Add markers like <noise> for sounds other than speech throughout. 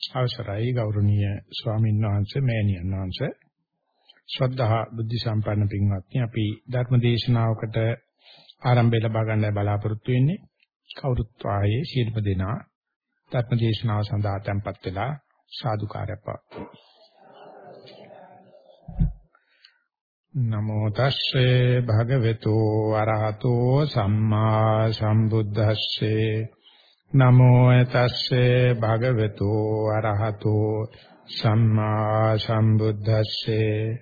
අවසරයි ගෞරවනීය ස්වාමීන් වහන්සේ මෑණියන් වහන්සේ. ශ්‍රද්ධා බුද්ධ සම්පන්න පින්වත්නි අපි ධර්ම දේශනාවකට ආරම්භය ලබා ගන්න බලාපොරොත්තු වෙන්නේ කවුරුත් ආයේ ශීල්ප දෙනා ධර්ම දේශනාව සඳහා tempත් වෙලා සාදුකාරයක් පවතුන නමෝ තස්සේ භගවතු අරහතෝ සම්මා සම්බුද්දස්සේ නමෝ තස්සේ භගවතු අරහතෝ සම්මා සම්බුද්දස්සේ.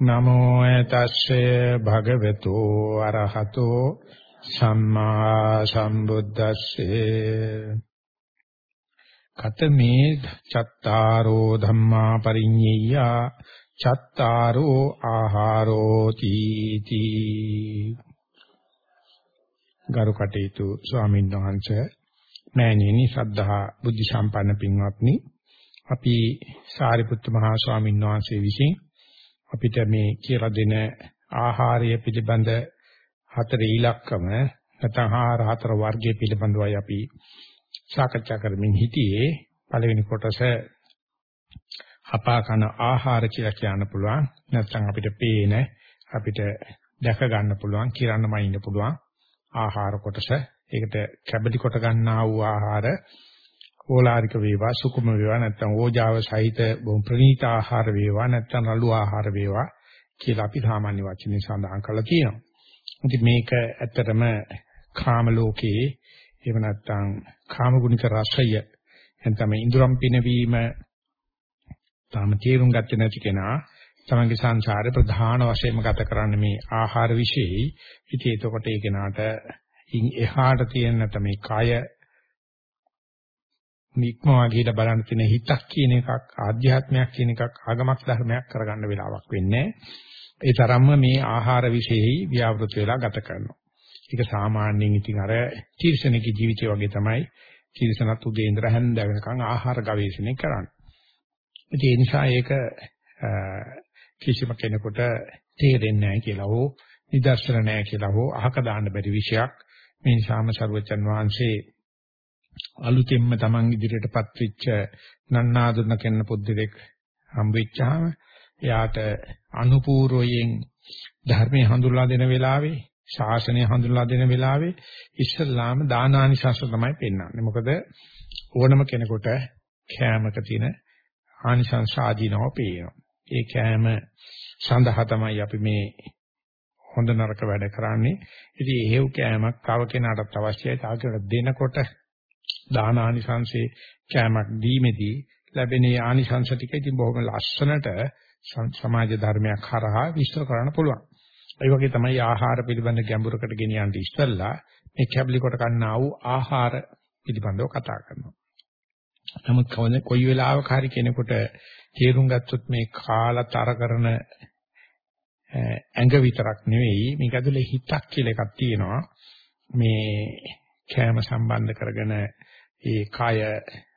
නමෝ තස්සේ භගවතු අරහතෝ සම්මා සම්බුද්දස්සේ. කතමේ චත්තාරෝ ධම්මා පරිඤ්ඤය චත්තාරෝ ආහාරෝ තීති. ගරු කටයුතු ස්වාමීන් වහන්සේ මෑණියනි ශ්‍රද්ධා බුද්ධ සම්පන්න පින්වත්නි. අපි සාරිපුත්ත මහා ස්වාමීන් වහන්සේ විසින් අපිට මේ කියලා දෙන ආහාරය පිළිබඳ හතර ඉලක්කම නැත්නම් ආහාර හතර වර්ගයේ පිළිබඳවයි අපි සාකච්ඡා කරමින් හිටියේ. පළවෙනි කොටස හපාකන ආහාර කියලා කියන්න පුළුවන්. නැත්නම් අපිට පේන අපිට දැක ගන්න පුළුවන් කිරන්නම ඉන්න පුළුවන් ආහාර කොටස. ඒකට කැබලි කොට ගන්නා වූ ආහාර ඕලාරික වේවා සුකුම වේවා නැත්නම් ඕජාව සහිත බොහොම ප්‍රණීත ආහාර වේවා නැත්නම් රළු ආහාර වේවා කියලා අපි සාමාන්‍ය වචනේ සඳහන් කරලා තියෙනවා. ඉතින් මේක ඇත්තටම කාම ලෝකයේ එහෙම නැත්නම් කාම ගුණික රසය එතන ඉඳුරම් පිනවීම තාම තේරුම් ගත්තේ නැති කෙනා තමන්ගේ සංසාරේ ප්‍රධාන වශයෙන්ම ගත කරන්නේ මේ ආහාර විශේෂයි. ඉතින් එතකොට ඒ කෙනාට ඉන් එහාට තියෙන නැත්නම් මේ කය නික්මවා ගිහිලා බලන්න තියෙන හිතක් කියන එකක් ආධ්‍යාත්මයක් කියන එකක් ආගමක් ධර්මයක් කරගන්න වෙලාවක් වෙන්නේ ඒ තරම්ම මේ ආහාර විශේෂයි ව්‍යවෘත වෙලා ගත කරනවා. ඒක සාමාන්‍යයෙන් ඉතින් අර තීර්ෂණික ජීවිතය වගේ තමයි තීර්ෂණත් උදේ ඉඳලා හැන්ද වෙනකන් ආහාර ගවේෂණය කරන්නේ. ඒ නිසා ඒක කිසිම කෙනෙකුට තේරෙන්නේ නැහැ කියලා හෝ නිදර්ශන නැහැ කියලා හෝ අහක දාන්න බැරි විෂයක්. මේ නිසාම සරුවචන් වහන්සේ අලුතෙන්ම Taman ඉදිරියටපත් වෙච්ච නන්නාඳුන කෙන්න පුද්දෙක් හම්බෙච්චාම එයාට අනුපූර්වයෙන් ධර්මයේ හඳුල්ලා දෙන වෙලාවේ ශාසනය හඳුල්ලා දෙන වෙලාවේ ඉස්සල්ලාම දානානිසංස තමයි පෙන්වන්නේ. මොකද ඕනම කෙනෙකුට කෑමක තියෙන ආනිසංස ආදීනව පේනවා. ඒ කෑම සඳහා තමයි අපි මේ හොඳ නරක වැඩ කරන්නේ. ඉතින් එහෙව් කෑමක් තව කෙනාටත් අවශ්‍යයි. තව කෙනෙකුට දෙනකොට දාන ආනිසංශේ කෑමක් දීමේදී ලැබෙන ආනිසංශ ටික ඉතින් බොහොම ලස්සනට සමාජ ධර්මයක් හරහා විස්තර කරන්න පුළුවන්. ඒ වගේ තමයි ආහාර පිළිබඳ ගැඹුරකට ගෙනියන්න ඉස්සෙල්ලා මේ කැබලි කොට ගන්නා වූ ආහාර පිළිබඳව කතා කරනවා. නමුත් කොයි වෙලාවක හරි කෙනෙකුට තේරුම් ගත්තොත් මේ කාලතර කරන ඇඟ විතරක් නෙවෙයි මේක ඇතුලේ හිතක් කියලා එකක් තියෙනවා. මේ කෑම සම්බන්ධ කරගෙන ඒ කය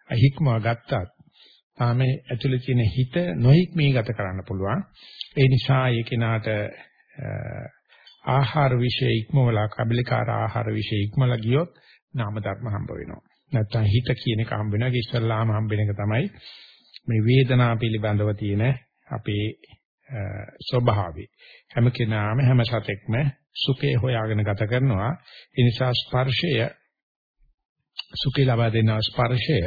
අහික්මව ගත්තත් තාම ඇතුලේ තියෙන හිත නොහික්මී ගත කරන්න පුළුවන්. ඒ නිසා ඒ කෙනාට ආහාර විශේෂ ඉක්මවලා කබලිකාර ආහාර විශේෂ ඉක්මලා ගියොත් නාම ධර්ම හම්බ වෙනවා. නැත්තම් හිත කියන එක හම්බ වෙනවා. ඒක ඉස්සල්ලාම හම්බ වෙන එක තමයි මේ වේදනාව පිළිබඳව තියෙන අපේ ස්වභාවය. හැම කෙනාම හැම සතෙක්ම සුඛේ හොයාගෙන ගත කරනවා. ඒ නිසා ස්පර්ශය සුඛේ ලබා දෙන ස්පර්ශය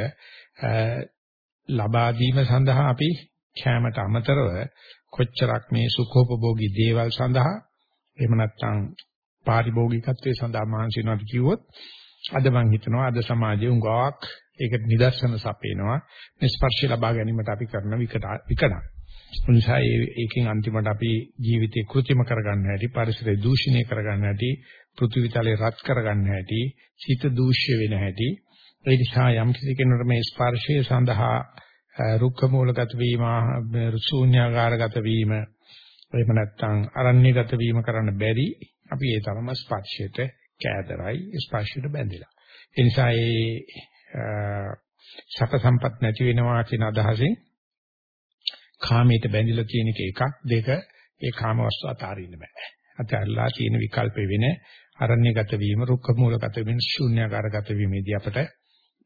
ලබා දීම සඳහා අපි කැමට අමතරව කොච්චරක් මේ සුඛෝපභෝගී දේවල් සඳහා එහෙම නැත්නම් පාරිභෝගිකත්වයේ සඳහා මහන්සි වෙනවාද කිව්වොත් අද මම හිතනවා අද සමාජයේ උඟාවක් ඒකට නිදර්ශන සපේනවා මේ ස්පර්ශය ලබා ගැනීමට අපි කරන විකට විකඩ නිසා ඒකෙන් අන්තිමට අපි ජීවිතේ કૃත්‍රිම කරගන්න හැටි, පරිසරය දූෂණය කරගන්න හැටි, පෘථිවිතලේ රත් කරගන්න හැටි, සිත දූෂ්‍ය වෙන හැටි. ඒ නිසා යම් කිසි කෙනෙකුට මේ ස්පර්ශය සඳහා රුක්ක මූලගත වීම, ශූන්‍යාකාරගත වීම, එහෙම නැත්නම් අරණ්‍යගත වීම කරන්න බැරි අපි ඒ තරම ස්පර්ශයට කෑදරයි ස්පර්ශයට බැඳිලා. ඒ නිසා ඒ සැප සම්පත් නැති වෙනවා කියන අදහසින් කාමයට බැඳිලා තියෙන එක එකක් දෙක ඒ කාම වස්තු අතාරින්න බෑ. අතහැරලා තියෙන විකල්ප වෙන අරණ්‍යගත වීම, රුක්ක මූලගත වීම, ශූන්‍යකාරගත වීමේදී අපට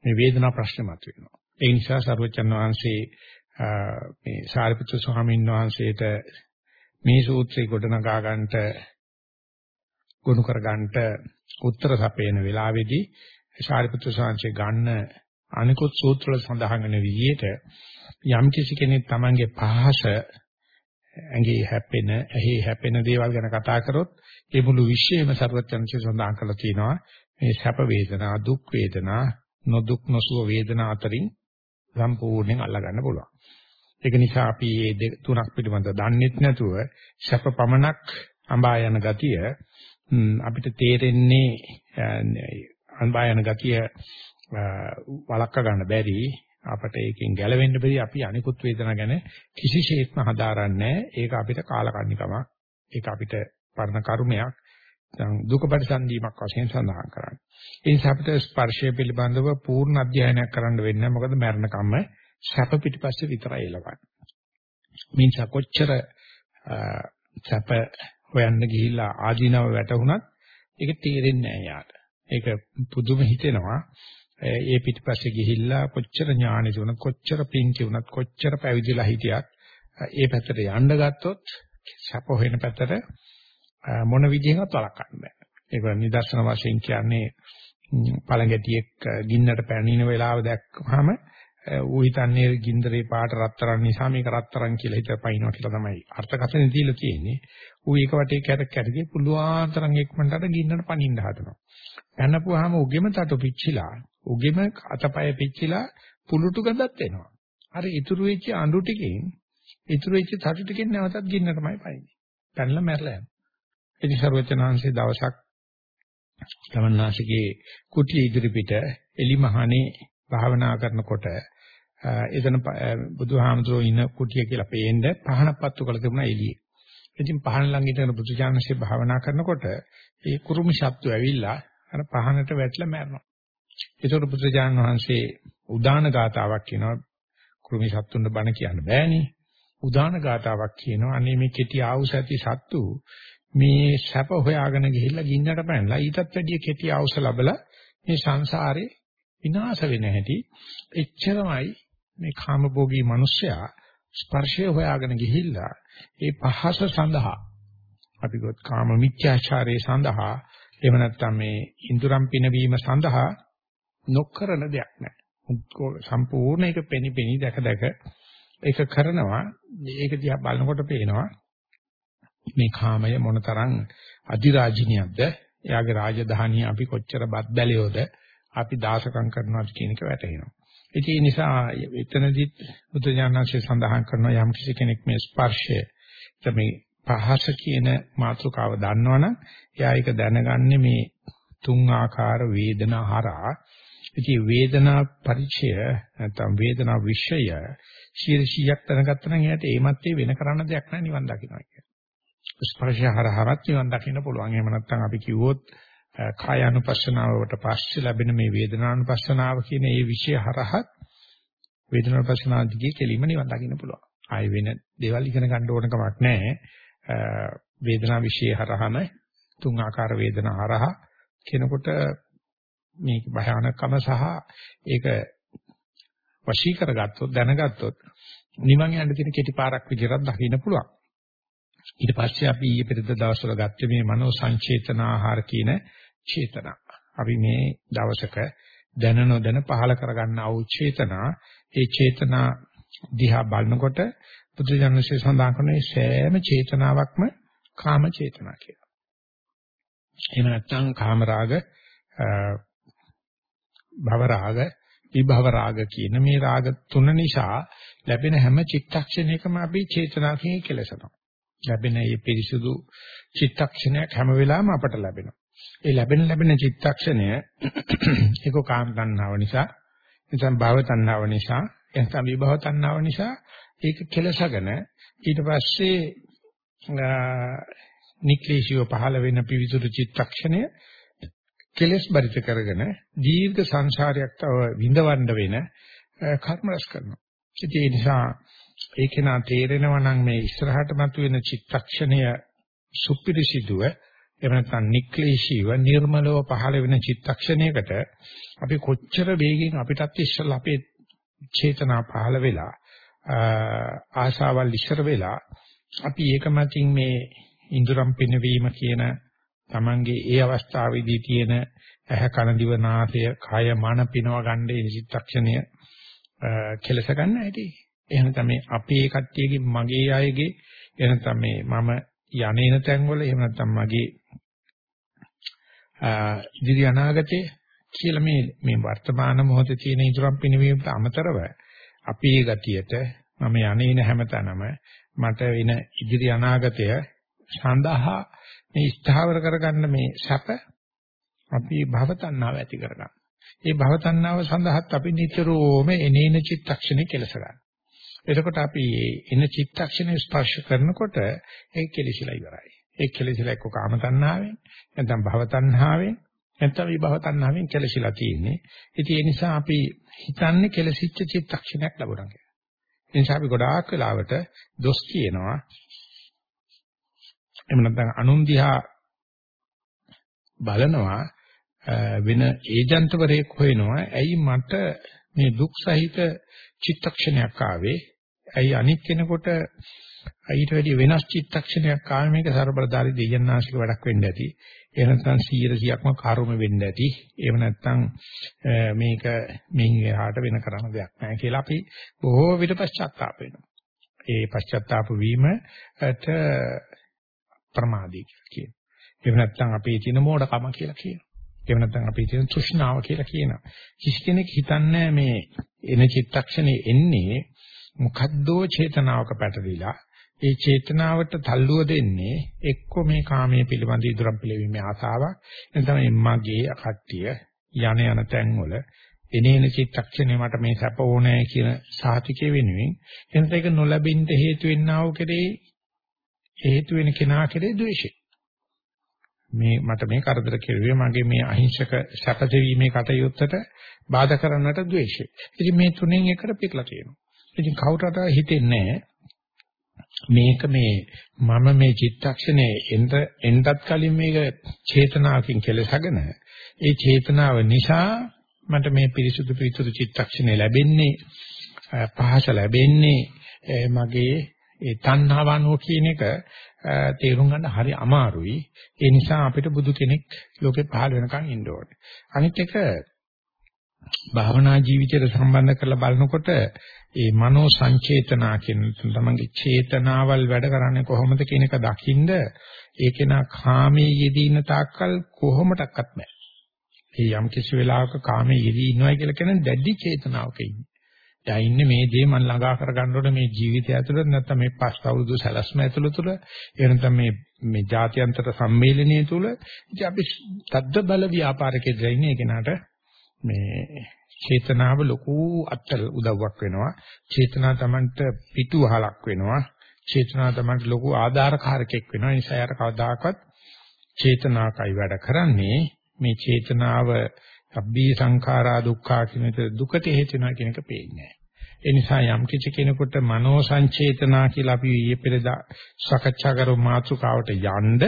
මේ වේදනා ප්‍රශ්න මතුවෙනවා. ඒ නිසා සරුවචන් වහන්සේ මේ සාරිපුත්‍ර ස්වාමීන් වහන්සේට මේ සූත්‍රය ගොඩනගා ගන්නට ගොනු කර ගන්නට උත්තර සපයන වෙලාවේදී සාරිපුත්‍ර ස්වාමීන් ගන්න අනිකුත් සූත්‍රවල සඳහන් වෙන විදිහට යම් කිසි කෙනෙක් Tamange පහස ඇඟේ හැපෙන, ඇහි හැපෙන දේවල් ගැන කතා කරොත් ඒ මුළු විශ්වයම සර්වඥාන්සේ සඳහන් කරලා තියෙනවා මේ සැප වේදනා, දුක් වේදනා, නොදුක් නොසුව වේදනා අතරින් සම්පූර්ණයෙන් අල්ලගන්න පුළුවන්. ඒක නිසා අපි මේ තුනක් පිළිබඳව දන්නේත් නැතුව සැප පමණක් අඹා යන ගතිය අපිට තේරෙන්නේ අඹා යන ගතිය වළක්වා ගන්න බැරි අපට ඒකෙන් ගැලවෙන්න බැරි අපි අනිකුත් වේදනා ගැන කිසිසේත්ම හදාරන්නේ ඒක අපිට කාලකන්නිකමක් ඒක අපිට පරණ කර්මයක් දුක පරිසන්දීමක් වශයෙන් සඳහන් කරන්නේ. ඒ නිසා අපිට ස්පර්ශය පිළිබඳව පූර්ණ අධ්‍යයනයක් කරන්න වෙන්නේ මොකද මරණ කම්ම සැප පිටිපස්සේ විතරයි එළවන්නේ. මිනිසා කොච්චර සැප හොයන්න ගිහිල්ලා ආධිනව වැටුණත් ඒක තේරෙන්නේ නැහැ යාට. ඒක පුදුම හිතෙනවා. ඒ පිටිපස්සේ ගිහිල්ලා කොච්චර ඥානෙ තිබුණත් කොච්චර පිං තිබුණත් කොච්චර පැවිදිලා හිටියත් ඒ පැත්තට යන්න ගත්තොත් සැප හොයන පැත්තට මොන විදිහකට වළක්වන්න බෑ. ඒක නිදර්ශන වශයෙන් කියන්නේ පළඟැටියෙක් ගින්නට පැනින වෙලාව දැක්කම ඌ හිතන්නේ ගින්දරේ පාට රත්තරන් නිසා මේක රත්තරන් කියලා හිතපයින්නවා කියලා තමයි අර්ථකථනය දීලා තියෙන්නේ. ඌ ඒක වටේ කැරක් කැරකේ පුළුවන් තරම් ඉක්මනට ගින්නට පනින්න හදනවා. පැනපුවාම උගෙම තටු පිච්චිලා උගෙම අතපය පිච්චිලා පුලුටු ගඳක් එනවා. අර ඉතුරු වෙච්ච අඳු ටිකෙන් ඉතුරු වෙච්ච තටු ටිකෙන් නැවතත් ගින්න තමයි පයින්නේ. පැනලා මැරලා යනවා. ඉතින් සර්වචනාංශේ දවසක් තමන්නාසිකේ කුටිය ඉදිරිපිට එලිමහනේ භාවනා කරනකොට එතන බුදුහාමුදුරුවෝ ඉන්න කුටිය කියලා පේන්න පහනක් පත්තු කරලා තිබුණා එළියේ. ඉතින් පහන ළඟ ඉඳගෙන බුදුචානන්සේ භාවනා කරනකොට ඒ කුරුමි ශබ්ද ඇවිල්ලා අර පහනට වැටලා මැරෙනවා. ඒතකොට බුදුජානක වහන්සේ උදාන ගාතාවක් කියනවා කුරුමි සත්තුන්ට බණ කියන්න බෑනේ. උදාන ගාතාවක් කියනවා අනේ මේ කෙටි ආවුස ඇති සත්තු මේ සැප හොයාගෙන ගිහිල්ලා ගින්නට පැනලා ඊටත් වැඩිය කෙටි ආවුස ලැබලා මේ සංසාරේ විනාශ වෙන හැටි එච්චරමයි මේ කාමභෝගී මිනිස්සයා ස්පර්ශය හොයාගෙන ගිහිල්ලා ඒ පහස සඳහා අපි ගොත් කාම මිත්‍යාචාරයේ සඳහා එහෙම නැත්නම් මේ ඉඳුරම් පිනවීම සඳහා නොකරන දෙයක් නැහැ. සම්පූර්ණ ඒක පෙනි පෙනි දැක දැක ඒක කරනවා. ඒක දිහා බලනකොට පේනවා මේ කාමය මොනතරම් අධිරාජිනියක්ද? එයාගේ රාජධානිය අපි කොච්චර බත් බැලියොද අපි දාසකම් කරනවාද කියන එක වැටහෙනවා. ඒ නිසා එතනදිත් බුදුජානනාංශය සඳහන් කරන යම් කිසි කෙනෙක් මේ ස්පර්ශය තමයි පහස කියන මාතෘකාව දන්නවනම් එයා ඒක දැනගන්නේ මේ තුන් ආකාර වේදනා හරහා ඉතින් වේදනා පරිචය නැත්නම් වේදනා විෂය 100ක් දැනගත්තා නම් එයාට ඒමත් වෙන කරන්න දෙයක් නැහැ නිවන් දකින්නවා කියන්නේ. ස්පර්ශය හරහාවත් නිවන් දකින්න පුළුවන්. එහෙම නැත්නම් අපි කිව්වොත් කායानुපස්සනාවට පස්සේ ලැබෙන මේ වේදනානුපස්සනාව කියන මේ විෂය හරහත් වේදනානුපස්සනාව දිගේ කෙලින්ම නිවන් දකින්න පුළුවන්. ආය වෙන දේවල් ඉගෙන ගන්න ඕන කමක් නැහැ. වේදනා විෂය හරහාම තුන් ආකාර වේදනා හරහා කෙනෙකුට මේක භයානකම සහ ඒක වශී කරගත්තොත් දැනගත්තොත් නිවන් යන්න තියෙන කෙටි පාරක් විදිහට දකින්න පුළුවන්. ඊට පස්සේ අපි ඊයේ පෙරේද දවස්වල ගත්තේ මේ මනෝ සංචේතන ආහාර කියන චේතනා. අපි මේ දවසක දැන නොදැන පහල කරගන්න ආ චේතනා, ඒ චේතනා දිහා බලනකොට බුදුජානකසේ සඳහන් කරන මේ සෑම චේතනාවක්ම කාම චේතනා කියලා. එහෙම නැත්නම් කාම රාග භව රාග, විභව රාග කියන මේ රාග තුන නිසා ලැබෙන හැම චිත්තක්ෂණයකම අපි චේතනාකින් කෙලසනවා. ලැබෙන මේ පිරිසුදු චිත්තක්ෂණයක් හැම වෙලාවෙම අපට ලැබෙනවා. ඒ ලැබෙන ලැබෙන චිත්තක්ෂණය <clears throat> ඒක කාම තණ්හාව නිසා, නැත්නම් භව තණ්හාව නිසා, නැත්නම් විභව තණ්හාව නිසා ඒක කෙලසගෙන ඊට පස්සේ නික්ලේශිව පහළ වෙන පිවිසුදු චිත්තක්ෂණය කෙලස් බරිත කරගෙන දීර්ඝ සංසාරයක් තව විඳවන්න වෙන කර්ම රැස් කරනවා. ඒ නිසා ඒකේ නා තේරෙනවා නම් මේ ඉස්සරහට මතුවෙන චිත්තක්ෂණය සුපිරිසිදුව එහෙම නැත්නම් නික්ලේශීව නිර්මලව පහළ වෙන චිත්තක්ෂණයකට අපි කොච්චර වේගෙන් අපිටත් ඉස්සලා අපේ චේතනා පහළ වෙලා ආශාවල් ඉස්සර වෙලා අපි ඒක මතින් මේ ඉඳුරම් පිනවීම කියන Tamange ඒ අවස්ථාවේදී තියෙන ඇහ කන දිව නාසය කය මන පිනව ගන්න ඒ චිත්තක්ෂණය කෙලස ගන්න ඇති. එහෙනම් තමයි අපේ කට්ටියගේ මගේ අයගේ එහෙනම් තමයි මම යන්නේන තැන්වල එහෙම නැත්නම් මගේ ඉදිරි අනාගතයේ කියලා මේ මේ වර්තමාන මොහොතේ තියෙන ඉදරම් පිනවීමට අමතරව අපේ ගතියට මම යන්නේන හැමතැනම මට වෙන ඉදිරි අනාගතය සඳහා මේ ස්ථාවර කරගන්න මේ සැප අපි භවතණ්ණාව ඇති කරගන්න. ඒ භවතණ්ණාව සඳහාත් අපි නිතරම එනේන චිත්තක්ෂණේ කෙලස ගන්න. එතකොට අපි එන චිත්තක්ෂණය ස්පර්ශ කරනකොට ඒක කෙලිසිලා ඉවරයි. ඒ කෙලිසිලා එක්ක කාම තණ්හාවෙන් නැත්නම් භව තණ්හාවෙන් නැත්නම් විභව තණ්හාවෙන් කෙලිසිලා තියෙන්නේ. ඉතින් ඒ නිසා අපි හිතන්නේ කෙලසිච්ච චිත්තක්ෂණයක් ලැබුණා කියලා. ඒ නිසා අපි ගොඩාක් වෙලාවට දොස් කියනවා. එහෙම නැත්නම් අනුන් දිහා බලනවා වෙන ඒජන්තවරයෙක් හොයනවා. ඇයි මට මේ දුක් සහිත චිත්තක්ෂණයක් ආවේ ඇයි අනික් කෙනෙකුට ඊට වැඩි වෙනස් චිත්තක්ෂණයක් ආවේ මේක ਸਰබලදාරි දෙයන්නාශික වැඩක් වෙන්න ඇති. එහෙම නැත්නම් 100%ක්ම කර්ම වෙන්න ඇති. එහෙම නැත්නම් මේක මින් එහාට වෙන කරන දෙයක් නැහැ කියලා අපි බොහෝ විට පශ්චාත්තාප වෙනවා. ඒ පශ්චාත්තාප වීමට ප්‍රමාදී කියලා කියනවා. එහෙම නැත්නම් අපේ තියෙන මෝඩකම කියලා කියනවා. එහෙම නැත්නම් අපේ තියෙන තෘෂ්ණාව කියලා කියනවා. කිසි කෙනෙක් හිතන්නේ මේ එන චිත්තක්ෂණේ එන්නේ මොකද්දෝ චේතනාවක පැටලිලා ඒ චේතනාවට තල්ලුව දෙන්නේ එක්ක මේ කාමයේ පිළිබඳ ඉදරම් පිළිවීමේ ආසාවක් එතන මගේ කට්ටිය යන යන තැන්වල එනේන චිත්තක්ෂණේ මට මේ සැප ඕනෑ කියන සාතිකය වෙනුවෙන් එතන ඒක නොලැබින්න හේතු වෙන්නා වූ කෙරේ හේතු වෙන කෙනා කෙරේ ද්වේෂය මේ මට මේ කරදර කෙරුවේ මගේ මේ අහිංසක සැපසෙවීමේ කටයුත්තට බාධා කරන්නට ද්වේෂය. ඉතින් මේ තුනෙන් එකට පිටලා තියෙනවා. ඉතින් කවුරුට හිතෙන්නේ මේක මේ මම මේ චිත්තක්ෂණේ එන්න එන්නත් කලින් මේක චේතනාවකින් කෙලසගෙන ඒ චේතනාව නිසා මට මේ පිරිසුදු පිරිසුදු චිත්තක්ෂණේ ලැබෙන්නේ පහස ලැබෙන්නේ මගේ ඒ තණ්හාව අනුව කියන එක තේරුම් ගන්න හරි අමාරුයි. ඒ නිසා අපිට බුදු කෙනෙක් ලෝකේ පහළ වෙනකන් ඉන්න ඕනේ. අනිත් එක භාවනා ජීවිතයට සම්බන්ධ කරලා බලනකොට ඒ මනෝ සංචේතනා කියන තමන්ගේ චේතනාවල් වැඩ කරන්නේ කොහොමද කියන එක දකින්ද ඒකේන කාමයේ යෙදීන තාක්කල් කොහොමඩක්වත් බෑ. ඒ යම් කිසි වෙලාවක කාමයේ යෙදී ඉන්නවා කියලා කියන්නේ දැඩි චේතනාවක ඉන්නේ. දැන් ඉන්නේ මේ දේ මම ළඟා කරගන්න ඕනේ මේ ජීවිතය ඇතුළත නැත්නම් මේ පස් අවුරුදු සැලැස්ම ඇතුළත තුළ එහෙම නැත්නම් මේ මේ ජාත්‍යන්තර සම්මේලනයේ තුළ. ඉතින් අපි තද්ද බල ව්‍යාපාරිකයෙක් ඉන්නේ ඒකනට මේ චේතනාව ලොකු අත්තර උදව්වක් වෙනවා. චේතනා Tamanට පිටුවහලක් වෙනවා. චේතනා Tamanට ලොකු ආධාරකාරකයක් වෙනවා. ඒ නිසා යාර කවදාකවත් චේතනාකයි වැඩ කරන්නේ. මේ චේතනාව අබ්බී සංඛාරා දුක්ඛා කියන එක දුකට හේතු වෙනවා කියන එක පේන්නේ නැහැ. ඒ නිසා යම් කිසි කෙනෙකුට මනෝ සංචේතනා කියලා අපි ඊයේ පෙරදා සාකච්ඡා කරමු මාතෘකාවට යන්න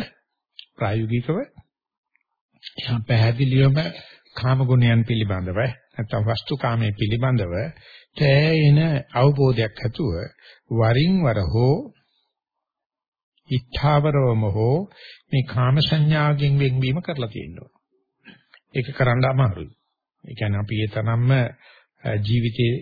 ප්‍රායෝගිකව එහා පැහැදිලිවම කාම ගුණයන් පිළිබඳව නැත්නම් වස්තු කාමයේ පිළිබඳව තෑයෙන අවබෝධයක් ඇතුව වරින් වර හෝ ඉත්තාවරවම හෝ මේ කාම සංඥාවෙන් වෙන්වීම කරලා තියෙනවා. ඒක කරන්න අමාරුයි. ඒ කියන්නේ අපි ඒ තරම්ම ජීවිතේ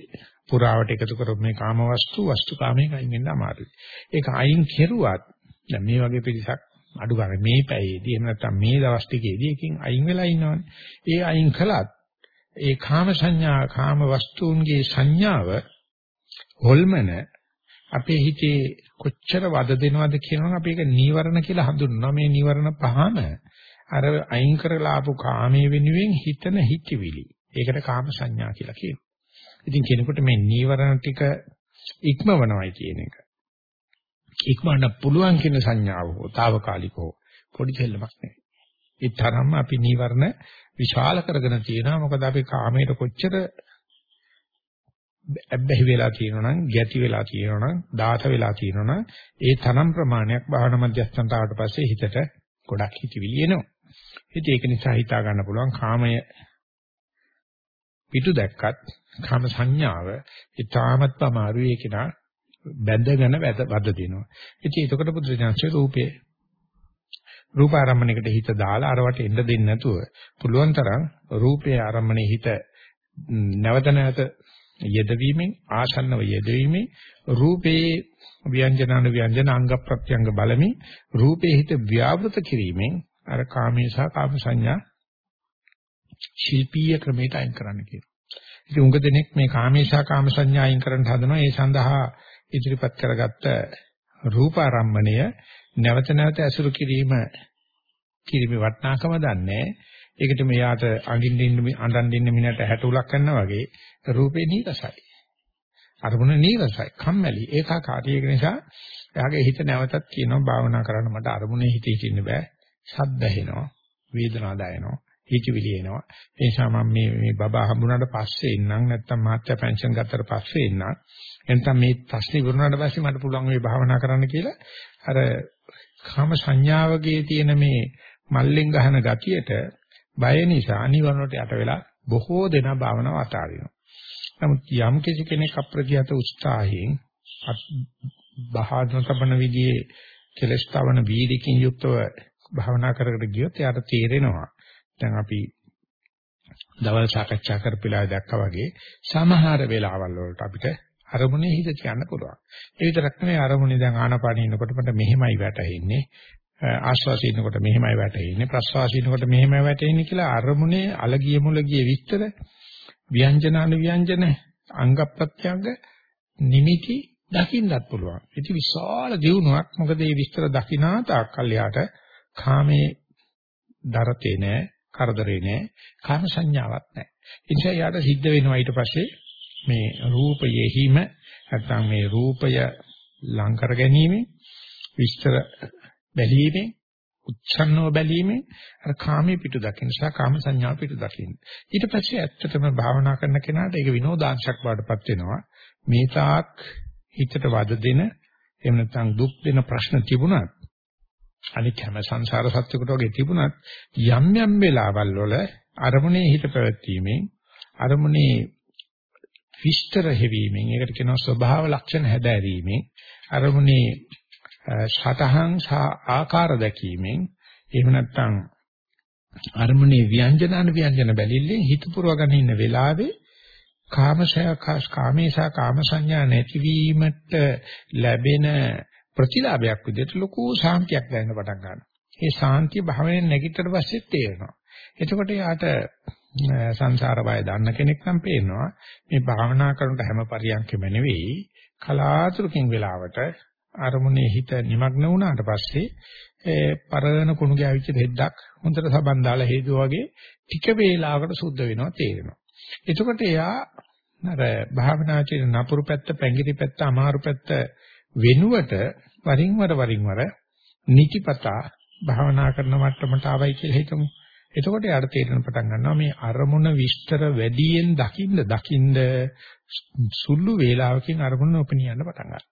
පුරාවට එකතු කරපු මේ කාම වස්තු වස්තු කාමයෙන් අයින් වෙන්න අමාරුයි. ඒක අයින් කෙරුවත් දැන් මේ වගේ පිරිසක් අඩු ගන්න මේ පැයේදී එහෙම නැත්නම් මේ දවස් ටිකේදී එකකින් අයින් වෙලා ඉන්නවනේ. ඒ අයින් කළත් ඒ කාම සංඥා කාම වස්තුන්ගේ සංඥාව හොල්මන අපේ හිතේ කොච්චර වද දෙනවද කියනවනම් අපි ඒක නීවරණ කියලා හඳුන්වනවා. මේ නීවරණ පහම අර අයින් කරලා ආපු කාමයේ වෙනුවෙන් හිතන හිතවිලි. ඒකට කාම සංඥා කියලා කියනවා. ඉතින් කෙනෙකුට මේ නීවරණ ටික ඉක්මවනවයි කියන එක. ඉක්මවන්න පුළුවන් කියන සංඥාව හෝ తాවකාලිකව පොඩි දෙල්ලමක් නෙවෙයි. ඒ තරම්ම අපි නීවරණ විශාල කරගෙන තියෙනවා. මොකද අපි කාමයට කොච්චර ඇබ්බැහි වෙලා තියෙනවනම්, ගැටි වෙලා තියෙනවනම්, දාත වෙලා තියෙනවනම් ඒ තරම් ප්‍රමාණයක් භාවනා මධ්‍යස්ථානතාවට පස්සේ හිතට ගොඩක් හිතවිලි එනවා. ඉතින් ඒක නිසා හිතා ගන්න පුළුවන් කාමය පිටු දැක්කත් කාම සංඥාව ඊටාමත් අමාරුයි ඒක නා බැඳගෙන වද දෙනවා. ඉතින් එතකොට බුදුරජාණන්සේ රූපේ රූප ආරම්මණයකට හිත දාලා අරවට එන්න දෙන්නේ නැතුව පුළුවන් තරම් රූපේ ආරම්මණය හිත නැවත නැවත යෙදවීමෙන් ආසන්නව යෙදවීමෙන් රූපේ ව්‍යංජනාන ව්‍යංජන අංග ප්‍රත්‍යංග බලමින් රූපේ හිත ව්‍යාවෘත කිරීමෙන් අර කාමේ සහ කාම සංඥා ශිල්පීය ක්‍රමයට අයින් කරන්න කියනවා. ඉතින් උඟ දෙනෙක් මේ කාමේ සහ කාම සංඥා අයින් කරන්න හදනවා. ඒ සඳහා ඉදිරිපත් කරගත්ත රූපාරම්මණය නැවත නැවත ඇසුරු කිරීම කිරීමේ වටිනාකම දන්නේ. ඒකට මෙයාට අඳින්න ඉන්න අඳන් දෙන්න මිනිහට හැටුලක් කරනවා වගේ රූපේ නීරසයි. අරමුණ නීරසයි. කම්මැලි. ඒකාකාරී. ඒක නිසා එයාගේ හිත නැවතත් කියනවා භාවනා කරන්න මට අරමුණේ හිත හිටින්න බෑ. ශබ්ද ඇහෙනවා. වේදනා දැනෙනවා. හිතවිලි එනවා. ඒ නිසා මම මේ මේ බබා හම්බුනාට පස්සේ ඉන්නම් නැත්තම් මාත්‍යා පෙන්ෂන් ගත්තට පස්සේ ඉන්නම්. එතන මේ ප්‍රශ්නේ වුණාට පස්සේ මට පුළුවන් මේ භාවනා කරන්න කියලා අර කාම සංඥාවගේ තියෙන මේ මල්ලෙන් ගහන ගතියට බය නිසා නිවනට යට වෙලා බොහෝ දෙනා භාවනාව අතාරිනවා. නමුත් යම් කිසි කෙනෙක් අප්‍රතිහත උත්සාහයෙන් බහාදන තබන විදිහේ කෙලස් තවන වීදිකින් යුක්තව භාවනා කරකට ගියොත් එයාට තේරෙනවා. දැන් අපි දවල් සාකච්ඡා කරපිලා දැක්කා වගේ සමහර වෙලාවල් වලට අපිට අරමුණේ හිත කියන්න පුළුවන්. ඒ විතරක් නෙවෙයි අරමුණේ දැන් ආනාපානිය ඉන්නකොට මට මෙහෙමයි වැටෙන්නේ. ආශ්වාසය ඉන්නකොට මෙහෙමයි වැටෙන්නේ. ප්‍රශ්වාසය ඉන්නකොට මෙහෙමයි වැටෙන්නේ කියලා අරමුණේ අලගිය මුලගිය විස්තර ව්‍යංජන අනුව්‍යංජන අංග ප්‍රත්‍යංග නිමිති දකින්නත් පුළුවන්. ඉති විශාල දියුණුවක්. මොකද මේ විස්තර දකිනා තාක්කල් යාට කාමේ දරතේ නෑ, කරදරේ නෑ, කාම සංඥාවක් නෑ. ඒ නිසා යාට සිද්ධ වෙනවා ඊට පස්සේ මේ රූපයෙහිම නැත්නම් මේ රූපය ලං කර ගැනීම විස්තර බැලීමෙන් උච්ඡන්නව බැලීමෙන් අර කාමයේ පිටු දකින්න සහ කාම සංඥා පිටු දකින්න. ඊට පස්සේ ඇත්තටම භාවනා කරන කෙනාට ඒක විනෝදාංශයක් වඩපත් වෙනවා. මේ තාක් හිතට වද දෙන එහෙම නැත්නම් දුක් දෙන ප්‍රශ්න තිබුණත් අනිත් හැම සංසාර සත්‍යකට වගේ තිබුණත් යම් යම් වෙලාවල් වල අරමුණේ හිත පැවැත්වීමෙන් අරමුණේ විස්තර හැවීමෙන් ඒකට කියනවා ස්වභාව ලක්ෂණ හැදෑරීමෙන් අරමුණේ සතහන් සහ ආකාර දැකීමෙන් එහෙම නැත්නම් අරමුණේ ව්‍යංජන අන ව්‍යංජන බැලිල්ලෙන් හිත පුරවගෙන ඉන්න වෙලාවේ කාමශය කාමේසා කාම සංඥා නැතිවීමට ලැබෙන ප්‍රතිලාභයක් විදිහට ලොකු සාන්තියක් දැනෙන්න පටන් ගන්නවා. ඒ සාන්තිය භාවයෙන් නැගිටිට පස්සේ තේරෙනවා. එතකොට යාට සංසාර බය දන්න කෙනෙක් නම් පේනවා මේ භාවනා කරනට හැම පරියන්කෙම නෙවෙයි කලාතුරකින් වෙලාවට අරමුණේ හිත නිමග්න වුණාට පස්සේ ඒ පරණ කුණු ගැවිච්ච දෙද්දක් හොඳට සබන් දාලා හේතුව වගේ ටික වේලාවකට සුද්ධ වෙනවා තේරෙනවා. එතකොට එයා අර භාවනාචින නපුරු පැත්ත, පැංගිරි පැත්ත, අමාරු පැත්ත වෙනුවට වරින් වර වරින් වර නිතිපතා භාවනා කරන මට්ටමට ආවයි කියලා හිතමු. එතකොට යාට තේරෙන පටන් ගන්නවා මේ අරමුණ විස්තර වැඩියෙන් දකින්න දකින්න සුළු වේලාවකින් අරමුණ උපනියන්න පටන් ගන්නවා.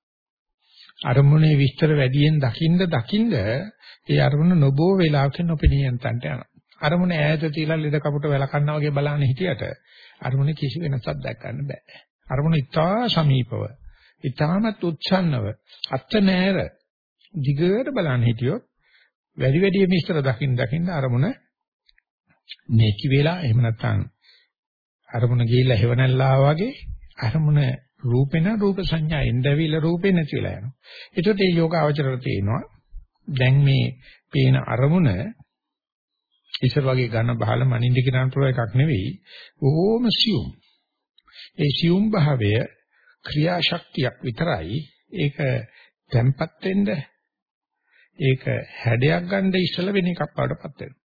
අරමුණේ විස්තර වැඩියෙන් දකින්න දකින්න ඒ අරමුණ නොබෝ වේලාවකින් උපනියන්න තන්ට යනවා. අරමුණ ඈත තියලා ලෙඩ කපුට වැලකන්නා වගේ බලන්න හිටියට අරමුණේ කිසි වෙනසක් දැක් ගන්න බෑ. අරමුණ ඉතා සමීපව, ඉතාමත් උච්ඡන්නව, අත්ත නෑර දිගට බලන්න හිටියොත් වැඩි වැඩි විස්තර දකින්න දකින්න අරමුණ නැති වෙලා එහෙම නැත්නම් අරමුණ ගිහිල්ලා හෙවණල්ලා වගේ අරමුණ රූපේන රූප සංඥා එන්දවිල රූපේ නැති වෙලා යනවා. ඒකට මේ යෝග අවචරයට තියෙනවා. දැන් මේ පේන අරමුණ ඉස්සර වගේ ඝන බහල මනින්ද කියන පුර එකක් නෙවෙයි. බොහොම සියුම්. ඒ සියුම් භාවය ක්‍රියාශක්තියක් විතරයි. ඒක තැම්පත් වෙන්න ඒක හැඩයක් ගන්න ඉස්සල වෙන එකක් වඩපත් වෙනවා.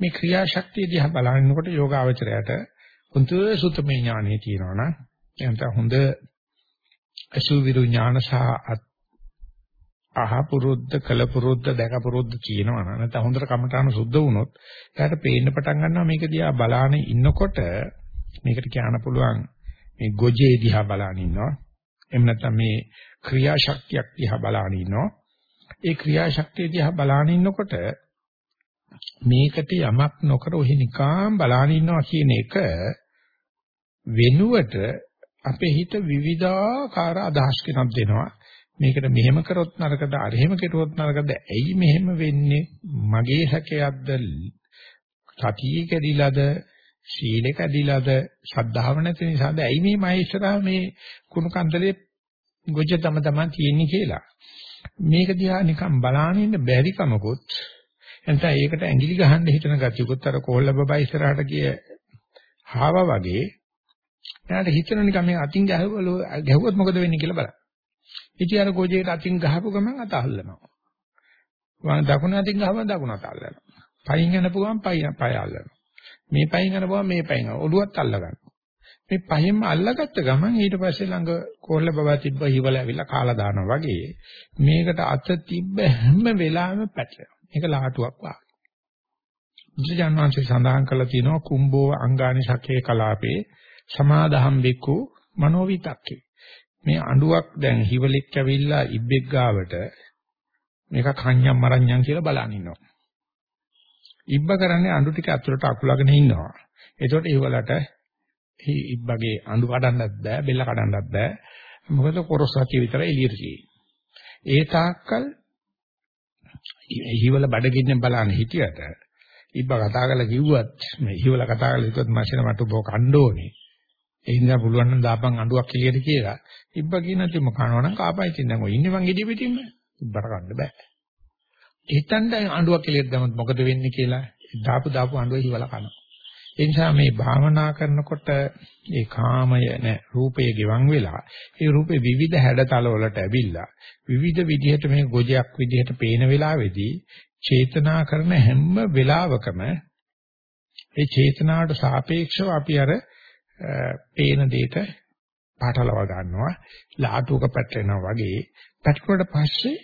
මේ ක්‍රියාශක්තිය දිහා බලනකොට යෝගාවචරයට හොඳ සුතමේ ඥානෙ තියෙනවා නම් එතන හොඳ අසුවිරු ඥාන සහ අහපුරුද්ද කලපුරුද්ද දැකපුරුද්ද කියනවා නම් නැත්නම් හොඳට කමඨාන සුද්ධ වුණොත් එයාට පේන්න පටන් ගන්නවා මේක දිහා බලාන ඉන්නකොට මේකට කියන්න පුළුවන් මේ ගොජේ දිහා බලාන ඉන්නවා. එහෙම නැත්නම් මේ ක්‍රියාශක්තියක් දිහා බලාන ඉන්නවා. ඒ ක්‍රියාශක්තිය දිහා බලාන ඉන්නකොට මේකට යමක් නොකර ඔහි නිකාම් බලාන ඉන්නවා කියන එක වෙනුවට අපේ හිත විවිධාකාර අදහස් කෙනක් දෙනවා. මේකට මෙහෙම කරොත් නරකද අර එහෙම කෙරුවොත් නරකද ඇයි මෙහෙම වෙන්නේ? මගේ හැකයක්ද? සතියේ කැඩිලාද? ශීලෙක ඇදිලාද ශ්‍රද්ධාව නැති නිසාද ඇයි මේ මහේශ්වරාව මේ කුණු කන්දලේ ගොජ තම තමන් තියෙන්නේ කියලා? මේක දිහා නිකන් බලාගෙන ඉන්න බැරි කමකොත් නැත්නම් ඒකට ඇඟිලි ගහන්න හිතන ගතියකුත් අර කොල්ල බබා ඉස්සරහට ගිය හාව වගේ එයාට හිතන නිකන් මේ අතින් ගැහුවලු ගැහුවොත් මොකද වෙන්නේ කියලා බලන්න. ඉතින් අර ගොජේට අතින් ගහපු ගමන් අත අල්ලනවා වම් දකුණ අතින් ගහම දකුණ අත අල්ලනවා පයින් යනපු ගමන් පය පය අල්ලනවා. මේ පයින් යන පුගම් මේ පයින් ඔළුවත් අල්ල ගන්නවා. මේ පහෙන්ම අල්ලගත්ත ගමන් ඊට පස්සේ ළඟ කොල්ල බබා තිබ්බ හිවල ඇවිල්ලා කාලා දානවා වගේ මේකට අත තිබ්බ හැම වෙලාවෙම පැටලෙනවා. මේක ලාටුවක් වාගේ. බුදුජානනාංශය සඳහන් කළා තියෙනවා කුම්බෝ අංගානි සකේ කලාපේ සමාදහම් බිකු මනෝවිතක්කේ. මේ අඬුවක් දැන් හිවලෙක් ඇවිල්ලා ඉබ්බෙක් ගාවට මේක කන්‍යම් මරණ්‍යම් කියලා බලන් ඉන්නවා. ඉබ්බ කරන්නේ අඬු ටික අතුලට අකුලගෙන ඉන්නවා. ඒකට ඒවලට ඉබ්බගේ අඬු කඩන්නත් බෑ, බෙල්ල කඩන්නත් බෑ. මොකද කොරස් රතිය විතරයි එළියට තියෙන්නේ. ඒ තාක්කල් හිවල බඩගින්න බලන්න හිටියට ඉබ්බ කතා කරලා කිව්වත් මේ හිවල කතා කරලා හිතුවත් මාෂින මට ඔබ කණ්ඩ ඕනේ. ඒ නිසා පුළුවන් නම් දාපන් අඬුවක් එළියට කියලා. ඉබ්බ කියනත් මො කනවා නම් කාපයි තින් දැන් ඔය ඉන්නේ මං ගෙඩිය පිටින්ම. ඉබ්බට කන්න බෑ. හිතන්න අඬුවක් එළියට දැම්මොත් මොකද වෙන්නේ කියලා? දාපු දාපු අඬුව හිවල කනවා. ඒ නිසා මේ භාවනා කරනකොට ඒ කාමය නැ රූපය ගෙවන් වෙලා ඒ රූපේ විවිධ හැඩතල වලට ඇවිල්ලා විවිධ විදිහට මේ ගොජයක් විදිහට පේන වෙලාවේදී චේතනා කරන හැම වෙලාවකම ඒ චේතනාවට සාපේක්ෂව අපි අර පේන දෙයට පාටලව ගන්නවා ලාටුවක පැටලෙනවා වගේ. පැටලුවට පස්සේ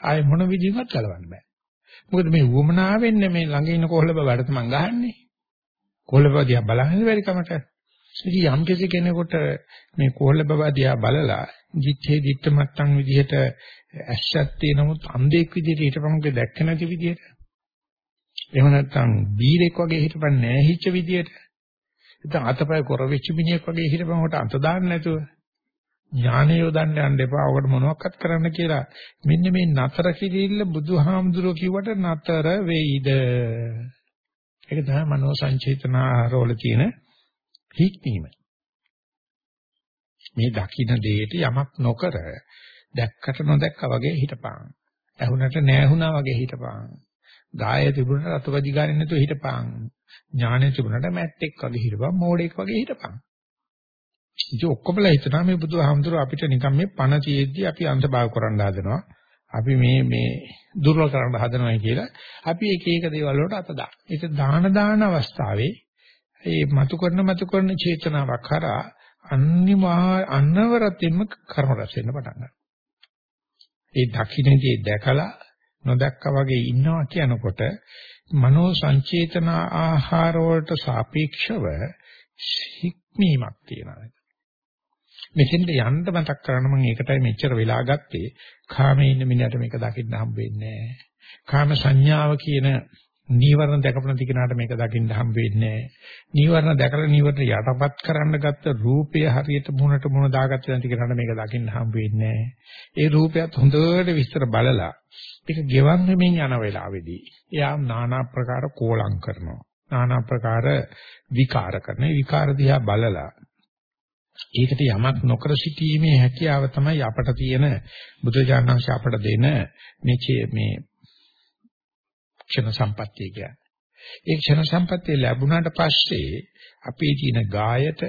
ආය මොන විදිහකට ගලවන්න බෑ. මොකද මේ වුමනාවෙන් මේ ළඟ ඉන්න කොහොල්ල බඩට මං ගහන්නේ කොළබදියා බලන්න බැරි කමට. ඉතින් යම් කිසි කෙනෙකුට මේ කොළබදියා බලලා දිත්තේ දිත්ත මත්තන් විදිහට ඇස්සක් තියෙනමුත් අන්ධෙක් විදිහට හිටපමුගේ දැක්ක නැති විදිහට. එහෙම නැත්නම් බීරෙක් වගේ හිටපන් නැහැ හිච්ච විදිහට. නැත්නම් අතපය කොරවිච්ච මිනිහෙක් වගේ හිටපමුට අත දාන්න නැතුව ඥානය යොදන්න යන්න එපා. ඔකට මොනවක්වත් කරන්න කියලා. මෙන්න මේ නතර කිරිල්ල බුදුහාමුදුරුවෝ කිව්වට නතර වෙයිද? ඒක තමයි මනෝ සංචේතනාරෝල තියෙන හික්මීම. මේ දකින්න දෙයට යමක් නොකර දැක්කට නොදැක්කා වගේ හිටපං. ඇහුනට නැහුණා වගේ හිටපං. ගාය තිබුණට අතපදි ගානේ නැතුව හිටපං. ඥානෙ තිබුණට මැට්ටෙක් වගේ හිටපං. මෝඩෙක් වගේ හිටපං. ඉතින් ඔක්කොමලා හිතනවා මේ බුදුහාමුදුරුව අපිට නිකන් මේ පණ තියෙද්දි අපි අන්තභාව කරන්න හදනවා. අපි මේ මේ දුර්වල කරන්න හදනවයි කියලා අපි එක එක දේවල් වලට අත දාන. ඒක දාන දාන අවස්ථාවේ ඒ මතු කරන මතු කරන චේතනාවක් කරා අනිවා අනවරතින්ම කර්ම රැස් වෙන්න පටන් ගන්නවා. ඒ දකින්නේ දැකලා නොදැක්කා වගේ ඉන්නවා කියනකොට මනෝ සංචේතන ආහාර වලට සාපේක්ෂව හික්මීමක් තියෙනවා. මෙතෙන්ට යන්න මතක් කරන්න මම ඒකටයි මෙච්චර වෙලා ගත්තේ. කාමයේ ඉන්න මිනිහට මේක දකින්න හම්බ වෙන්නේ නැහැ. කාම සංඥාව කියන නීවරණ දැකපු නැති කෙනාට මේක දකින්න හම්බ වෙන්නේ නැහැ. නීවරණ දැකලා නීවරණ යටපත් කරන්න ගත්ත රූපය හරියට මුණට මුණ දාගත්ත නැති කෙනාට මේක දකින්න හම්බ වෙන්නේ නැහැ. ඒ රූපයත් හොඳට විස්තර බලලා ඒක ගෙවන් වෙමින් යන වෙලාවේදී එයා নানা ප්‍රකාර කෝලම් කරනවා. নানা ප්‍රකාර විකාර කරන විකාර දිහා බලලා ඒකට යමක් නොකර සිටීමේ හැකියාව තමයි අපට තියෙන බුදුජානනාංශ අපට දෙන මේ මේ ක්ෂණ සම්පත්තිය කියන්නේ. ඒ ක්ෂණ සම්පත්තිය ලැබුණාට පස්සේ අපේ තියෙන ගායත,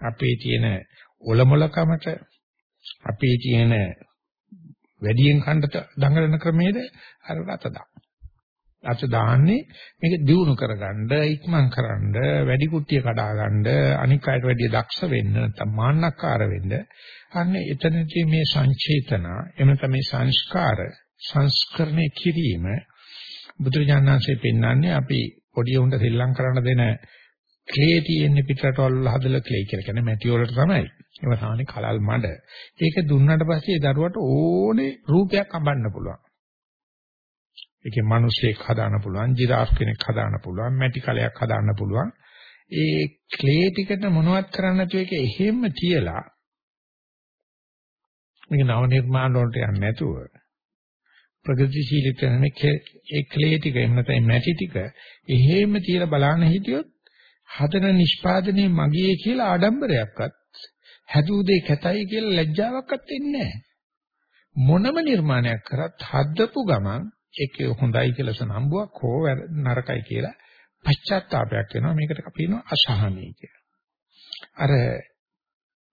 අපේ තියෙන ඔලමුලකමට, අපේ තියෙන වැඩියෙන් කණ්ඩ දඟලන ක්‍රමයේද අර රත දාන. අත දාන්නේ මේක දියුණු කරගන්න ඉක්මන් කරන්න වැඩි කුට්ටිය කඩා ගන්න අනික් අයට වැඩිය දක්ෂ වෙන්න නැත්නම් මාන්නක්කාර වෙන්න අන්න එතනදී මේ සංචේතන එහෙම නැත්නම් මේ සංස්කාර සංස්කරණය කිරීම බුදුරජාණන්සේ පෙන්වන්නේ අපි පොඩි උන්ට සෙල්ලම් කරන්න දෙන ක්ලේ තියෙන පිටරටවල හදලා ක්ලේ කියලා කියන්නේ මැටි වලට තමයි. ඒවා සාමාන්‍ය කලල් මඩ. ඒක දුන්නට පස්සේ දරුවට ඕනේ රූපයක් අඹන්න පුළුවන්. ඒකේ මිනිස්සෙක් හදාන්න පුළුවන්, ජිරාෆ් කෙනෙක් හදාන්න පුළුවන්, මැටි කලයක් හදාන්න පුළුවන්. ඒ ක්ලේ ටිකට මොනවත් කරන්න නැතුව ඒක එහෙම්ම තියලා මේක නව නිර්මාණ වලට යන්නේ නැතුව ප්‍රගතිශීලී තැනක ඒ ක්ලේ ටික එහෙම නැත්නම් මැටි ටික එහෙම තියලා බලන්න හිටියොත් හදන නිෂ්පාදනයේ මගේ කියලා ආඩම්බරයක්වත් හැදූ දෙය කැතයි කියලා ලැජ්ජාවක්වත් එන්නේ නැහැ. මොනම නිර්මාණයක් කරත් හදපු ගමන් ඒක හොඳයි කියලා සනම්බුවක් හෝ නරකයි කියලා පශ්චාත්තාවයක් වෙනවා. මේකට අපි කියනවා අසහනයි කියලා. අර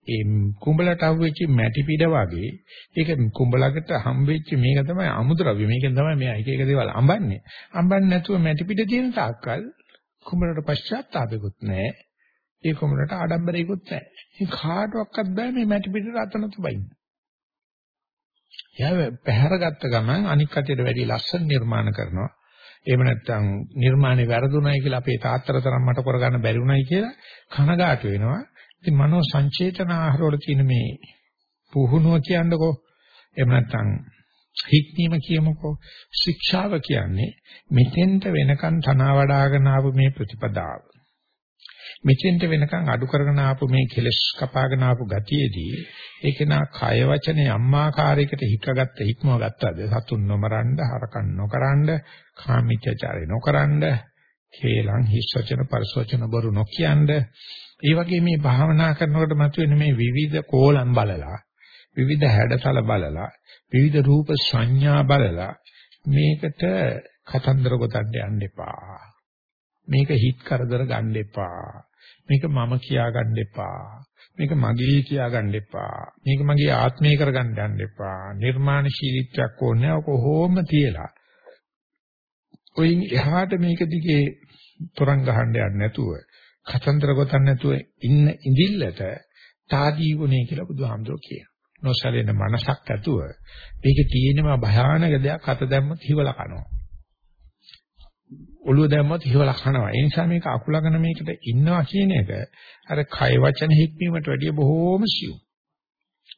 ඒ කුඹලට අහුවෙච්ච මැටි පිට වගේ ඒක කුඹලකට හම්බෙච්ච මේක තමයි අමුද්‍රව්‍ය මේකෙන් තමයි මෙයා එක එක දේවල් අඹන්නේ. අඹන්නේ නැතුව මැටි පිට තියෙන තාක්කල් කුඹලට පශ්චාත්තාපෙකුත් නැහැ. ඒ කුඹලට ආඩම්බරයකුත් නැහැ. මේ කාටවත් බෑ මේ මැටි පිටට අතන තුබයින් එයා පැහැරගත්ත ගමන් අනික් කටියට වැඩි ලස්සන නිර්මාණ කරනවා. එහෙම නැත්නම් නිර්මාණේ වැරදුණයි කියලා අපේ තාත්තර තරම් මට කරගන්න බැරි වුණයි කියලා කනගාටු වෙනවා. ඉතින් මනෝ සංචේතන ආහාර වල තියෙන මේ පුහුණුව කියන්නකෝ එහෙම නැත්නම් හික්මීම කියමුකෝ ශික්ෂාව කියන්නේ මෙතෙන්ට වෙනකන් තනවා වඩාගෙන ආපු මේ ප්‍රතිපදාව. මෙතෙන්ට වෙනකන් අඩු කරගෙන ආපු මේ කෙලස් කපාගෙන ආපු ගතියේදී ඒක නා කය වචනේ අම්මාකාරයකට හිකගත්ත හික්මව ගත්තද සතුන් නොමරන්න හරකන් නොකරන්න කාමීත්‍යචාරය නොකරන්න කේලං හිස් වචන පරිස වචන බොරු නොකියන්න ඒ වගේ මේ භාවනා කරනකොට මතුවෙන මේ විවිධ කෝලම් බලලා විවිධ හැඩතල බලලා විවිධ රූප සංඥා බලලා මේකට කතන්දර ගොතන්න යන්න එපා. මේක හිත් කරදර ගන්න එපා. මේක මම කියා ගන්න එපා. මේක මගේ කියා ගන්න එපා. මේක මගේ ආත්මය කරගන්න යන්න එපා. නිර්මාණශීලීත්වයක් ඕනේ කොහොම තියලා. ඔයින් එහාට මේක දිගේ තරංග ගහන්න යන්නේ නැතුව කතන්දර ගොතන්න නැතුව ඉන්න ඉඳිල්ලට තාදී ගුණය කියලා බුදුහාමුදුරුවෝ කියනවා. නොසලෙන මනසක් ඇතුව මේකේ තියෙනම භයානක දෙයක් අත දැම්මොත් හිවලා කනවා. ඔළුව දැම්මොත් හිවලා කනවා. ඒ නිසා මේක අකුලගෙන මේකට ඉන්නවා කියන එක අර කය වචන හික්මීමට වැඩිය බොහෝම සියුම්.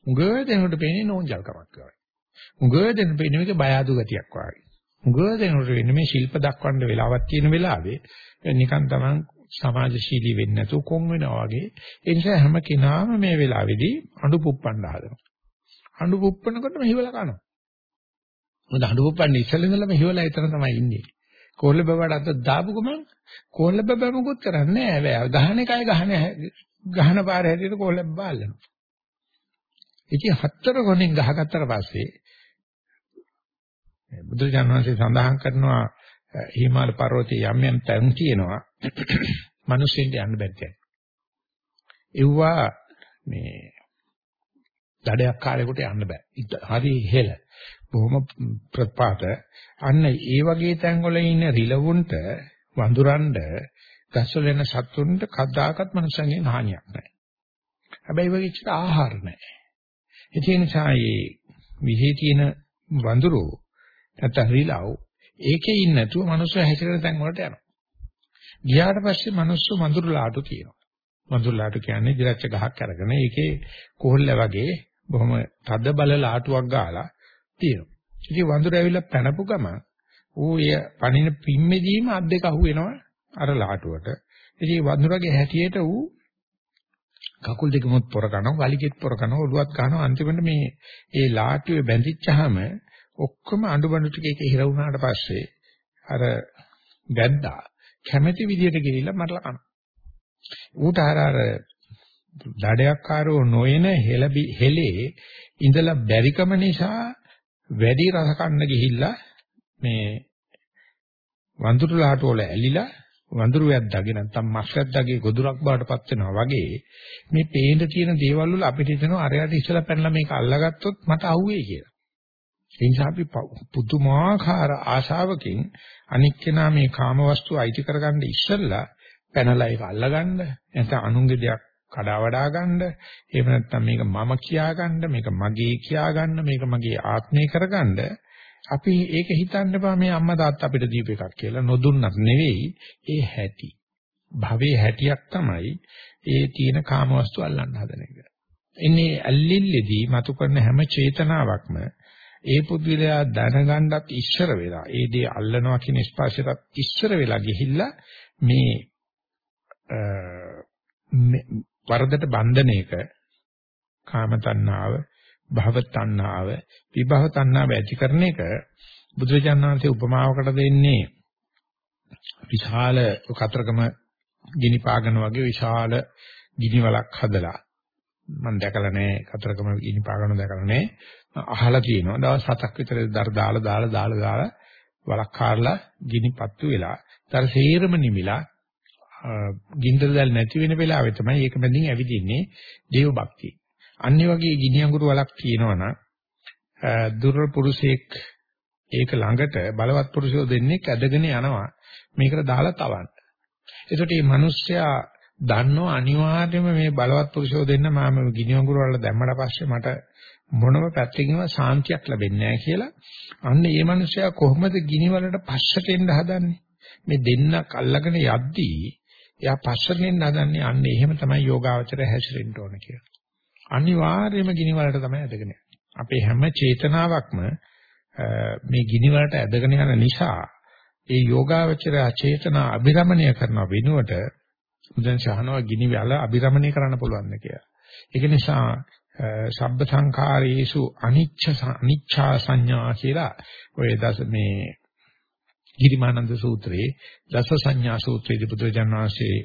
උගව දෙනකොට පේන්නේ නෝන්ජල්කමක් වගේ. උගව දෙන පේන්නේ මේක බය අඩු ගතියක් වගේ. උගව දෙනකොට වෙන්නේ මේ ශිල්ප දක්වන්න වෙලාවක් තියෙන වෙලාවේ නිකන් තමන් සමාජශීලී වෙන්නේ නැතුව කොන් වෙනවා වගේ. ඒ නිසා හැම කෙනාම මේ වෙලාවේදී අඬු පුප්පන්න හදනවා. අඬු පුප්පනකොටම හිවලා කනවා. මොකද අඬු පුප්පන්නේ ඉස්සෙල්ලා ඉඳලම හිවලා එතන තමයි ඉන්නේ. කොල්ල බබට අත දාපු ගමන් කොල්ල බබ මොකුත් කරන්නේ නැහැ. ගහන එකයි ගහන ගහන පාර හැටියට කොල්ල බාල්ලනවා. ඉතින් හතර ගොනින් ගහගත්තට පස්සේ බුදුරජාණන් වහන්සේ සඳහන් කරනවා හිමාල පර්වතයේ යම් යම් තැන් තියෙනවා මිනිස්සුන්ට යන්න බැරි තැන්. ඒවා මේ දඩයක් කාලයකට යන්න බෑ. හරි ඉහෙල. බොහොම ප්‍රපාත. අන්න ඒ වගේ තැන් වල ඉන්න රිලවුන්ට වඳුරන්ඩ ගස්වල එන සත්තුන්ට කද්දාකත් මනුස්සයන්ගෙන් හානියක් නැහැ. හැබැයි වගේ චිත ආහාර නැහැ. ඒ නිසා මේ විහි තියෙන වඳුරෝ නැත්නම් රිලව් ඒකේ ඉන්නේ නැතුව මනුස්සය හැසිරෙන තැන් වලට යනවා. ගියාට පස්සේ මනුස්සු මඳුරු ලාටු තියෙනවා. මඳුරු ලාටු කියන්නේ දිරච්ච ගහක් අරගෙන ඒකේ කොහොල්ල වගේ බොහොම තද බල ලාටුවක් ගාලා තියෙනවා. ඉතින් වඳුර ඇවිල්ලා පැනපු ගම ඌ එය පණින පිම්මෙදීම අත් දෙක අහු වෙනවා අර ලාටුවට. ඉතින් වඳුරගේ හැටියට ඌ කකුල් දෙකමත් පොර කරනවා, වලිගෙත් පොර කරනවා, ඔළුවත් ගන්නවා. අන්තිමට මේ ඒ ලාටුවේ බැඳිච්චාම ඔක්කොම අඬු බඬු ටික එක හිර වුණාට පස්සේ අර ගැද්දා කැමැති විදියට ගිහිල්ලා මරලා කනවා. ඌට අර අර දඩයක්කාරෝ නොයන හෙලබි හෙලේ ඉඳලා බැරිකම නිසා වැඩි රස කන්න ගිහිල්ලා මේ වඳුරු ලාට වල ඇලිලා වඳුරු වැද්දාගේ නැත්තම් මස් වැද්දාගේ ගොදුරක් බාටපත් වෙනවා වගේ මේ පේන්න තියෙන දේවල් වල අපිට හිතෙනවා අරයට ඉස්සලා පැනලා මේක අල්ලගත්තොත් මට අහුවේ කියලා. ඒ නිසා අපි පුදුමාකාර ආශාවකින් අනික් කෙනා මේ කාමවස්තු අයිති කරගන්න ඉස්සෙල්ලා පැනලා ඒක අල්ලගන්න නැත්නම් අනුන්ගේ දෙයක් කඩා වඩා ගන්න. එහෙම නැත්නම් මේක මම කියා ගන්න මේක මගේ කියා ගන්න මේක මගේ ආත්මය කරගන්න. අපි ඒක හිතන්න බෑ මේ අම්මා තාත්තා අපිට දීප එකක් කියලා නොදුන්නත් නෙවෙයි. ඒ හැටි. භවයේ හැටියක් තමයි ඒ තියෙන කාමවස්තු අල්ලන්න හදන එක. එන්නේ ඇල්ලිල්ලේදී මතු කරන හැම චේතනාවක්ම ඒ පුද්ගලයා දැනගන්නත් ඉස්සර වෙලා ඒ දේ අල්ලනවා කියන ස්පර්ශයටත් ඉස්සර වෙලා ගිහිල්ලා මේ වරදට බන්ධන එක කාම තණ්හාව භව තණ්හාව විභව තණ්හාව ඇති කරන එක බුදුරජාණන් වහන්සේ උපමාවකට දෙන්නේ විශාල කතරගම ගිනි පාගන වගේ විශාල ගිනි වලක් හදලා. මම දැකලා නැහැ කතරගම ගිනි පාගන දැකලා නැහැ. අහලා තියෙනවා. දවස් 7ක් විතර දර දාලා දාලා දාලා දාලා වලක් කාරලා ගිනි පත්තු වෙලා ඊට සේරම නිමිලා ගින්දර දැල් නැති වෙන වෙලාවේ තමයි ඒක බඳින් ඇවිදින්නේ දේව භක්තිය. අනිත් වගේ ගිනි අඟුරු වලක් තියෙනවනම් දුර්වල පුරුෂයෙක් ඒක ළඟට බලවත් පුරුෂයෝ දෙන්නෙක් ඇදගෙන යනවා මේකට දාලා තවන්න. ඒකට මේ මිනිස්සයා දන්නව අනිවාර්යයෙන්ම මේ බලවත් පුරුෂයෝ දෙන්න මම ගිනි අඟුරු වල දැම්මට පස්සේ මට මොනම පැත්තකින්ම සාන්තියක් ලැබෙන්නේ නැහැ කියලා. අන්න ඒ මිනිස්සයා කොහොමද ගිනි වලට පස්සට එන්න හදන්නේ? මේ දෙන්නක් අල්ලගෙන යද්දී එයා පස්සට එන්න හදන්නේ අන්න එහෙම තමයි යෝගාවචරය හැසිරෙන්න ඕන කියලා. අනිවාර්යයෙන්ම ගිනි වලට තමයි ඇදගෙන අපේ හැම චේතනාවක්ම මේ ගිනි වලට ඇදගෙන යන නිසා ඒ යෝගාවචරය චේතනා අභිරමණය කරන වෙනුවට උදෙන් සහනවා ගිනි වල අභිරමණය කරන්න පුළුවන් කියලා. ඒක නිසා සබ්බ සංඛාරේසු අනිච්ච අනිච්ඡා සංඥා කියලා ඔය දස මේ ගිරිමානන්ද සූත්‍රයේ දස සංඥා සූත්‍රයේදී බුදුරජාණන් වහන්සේ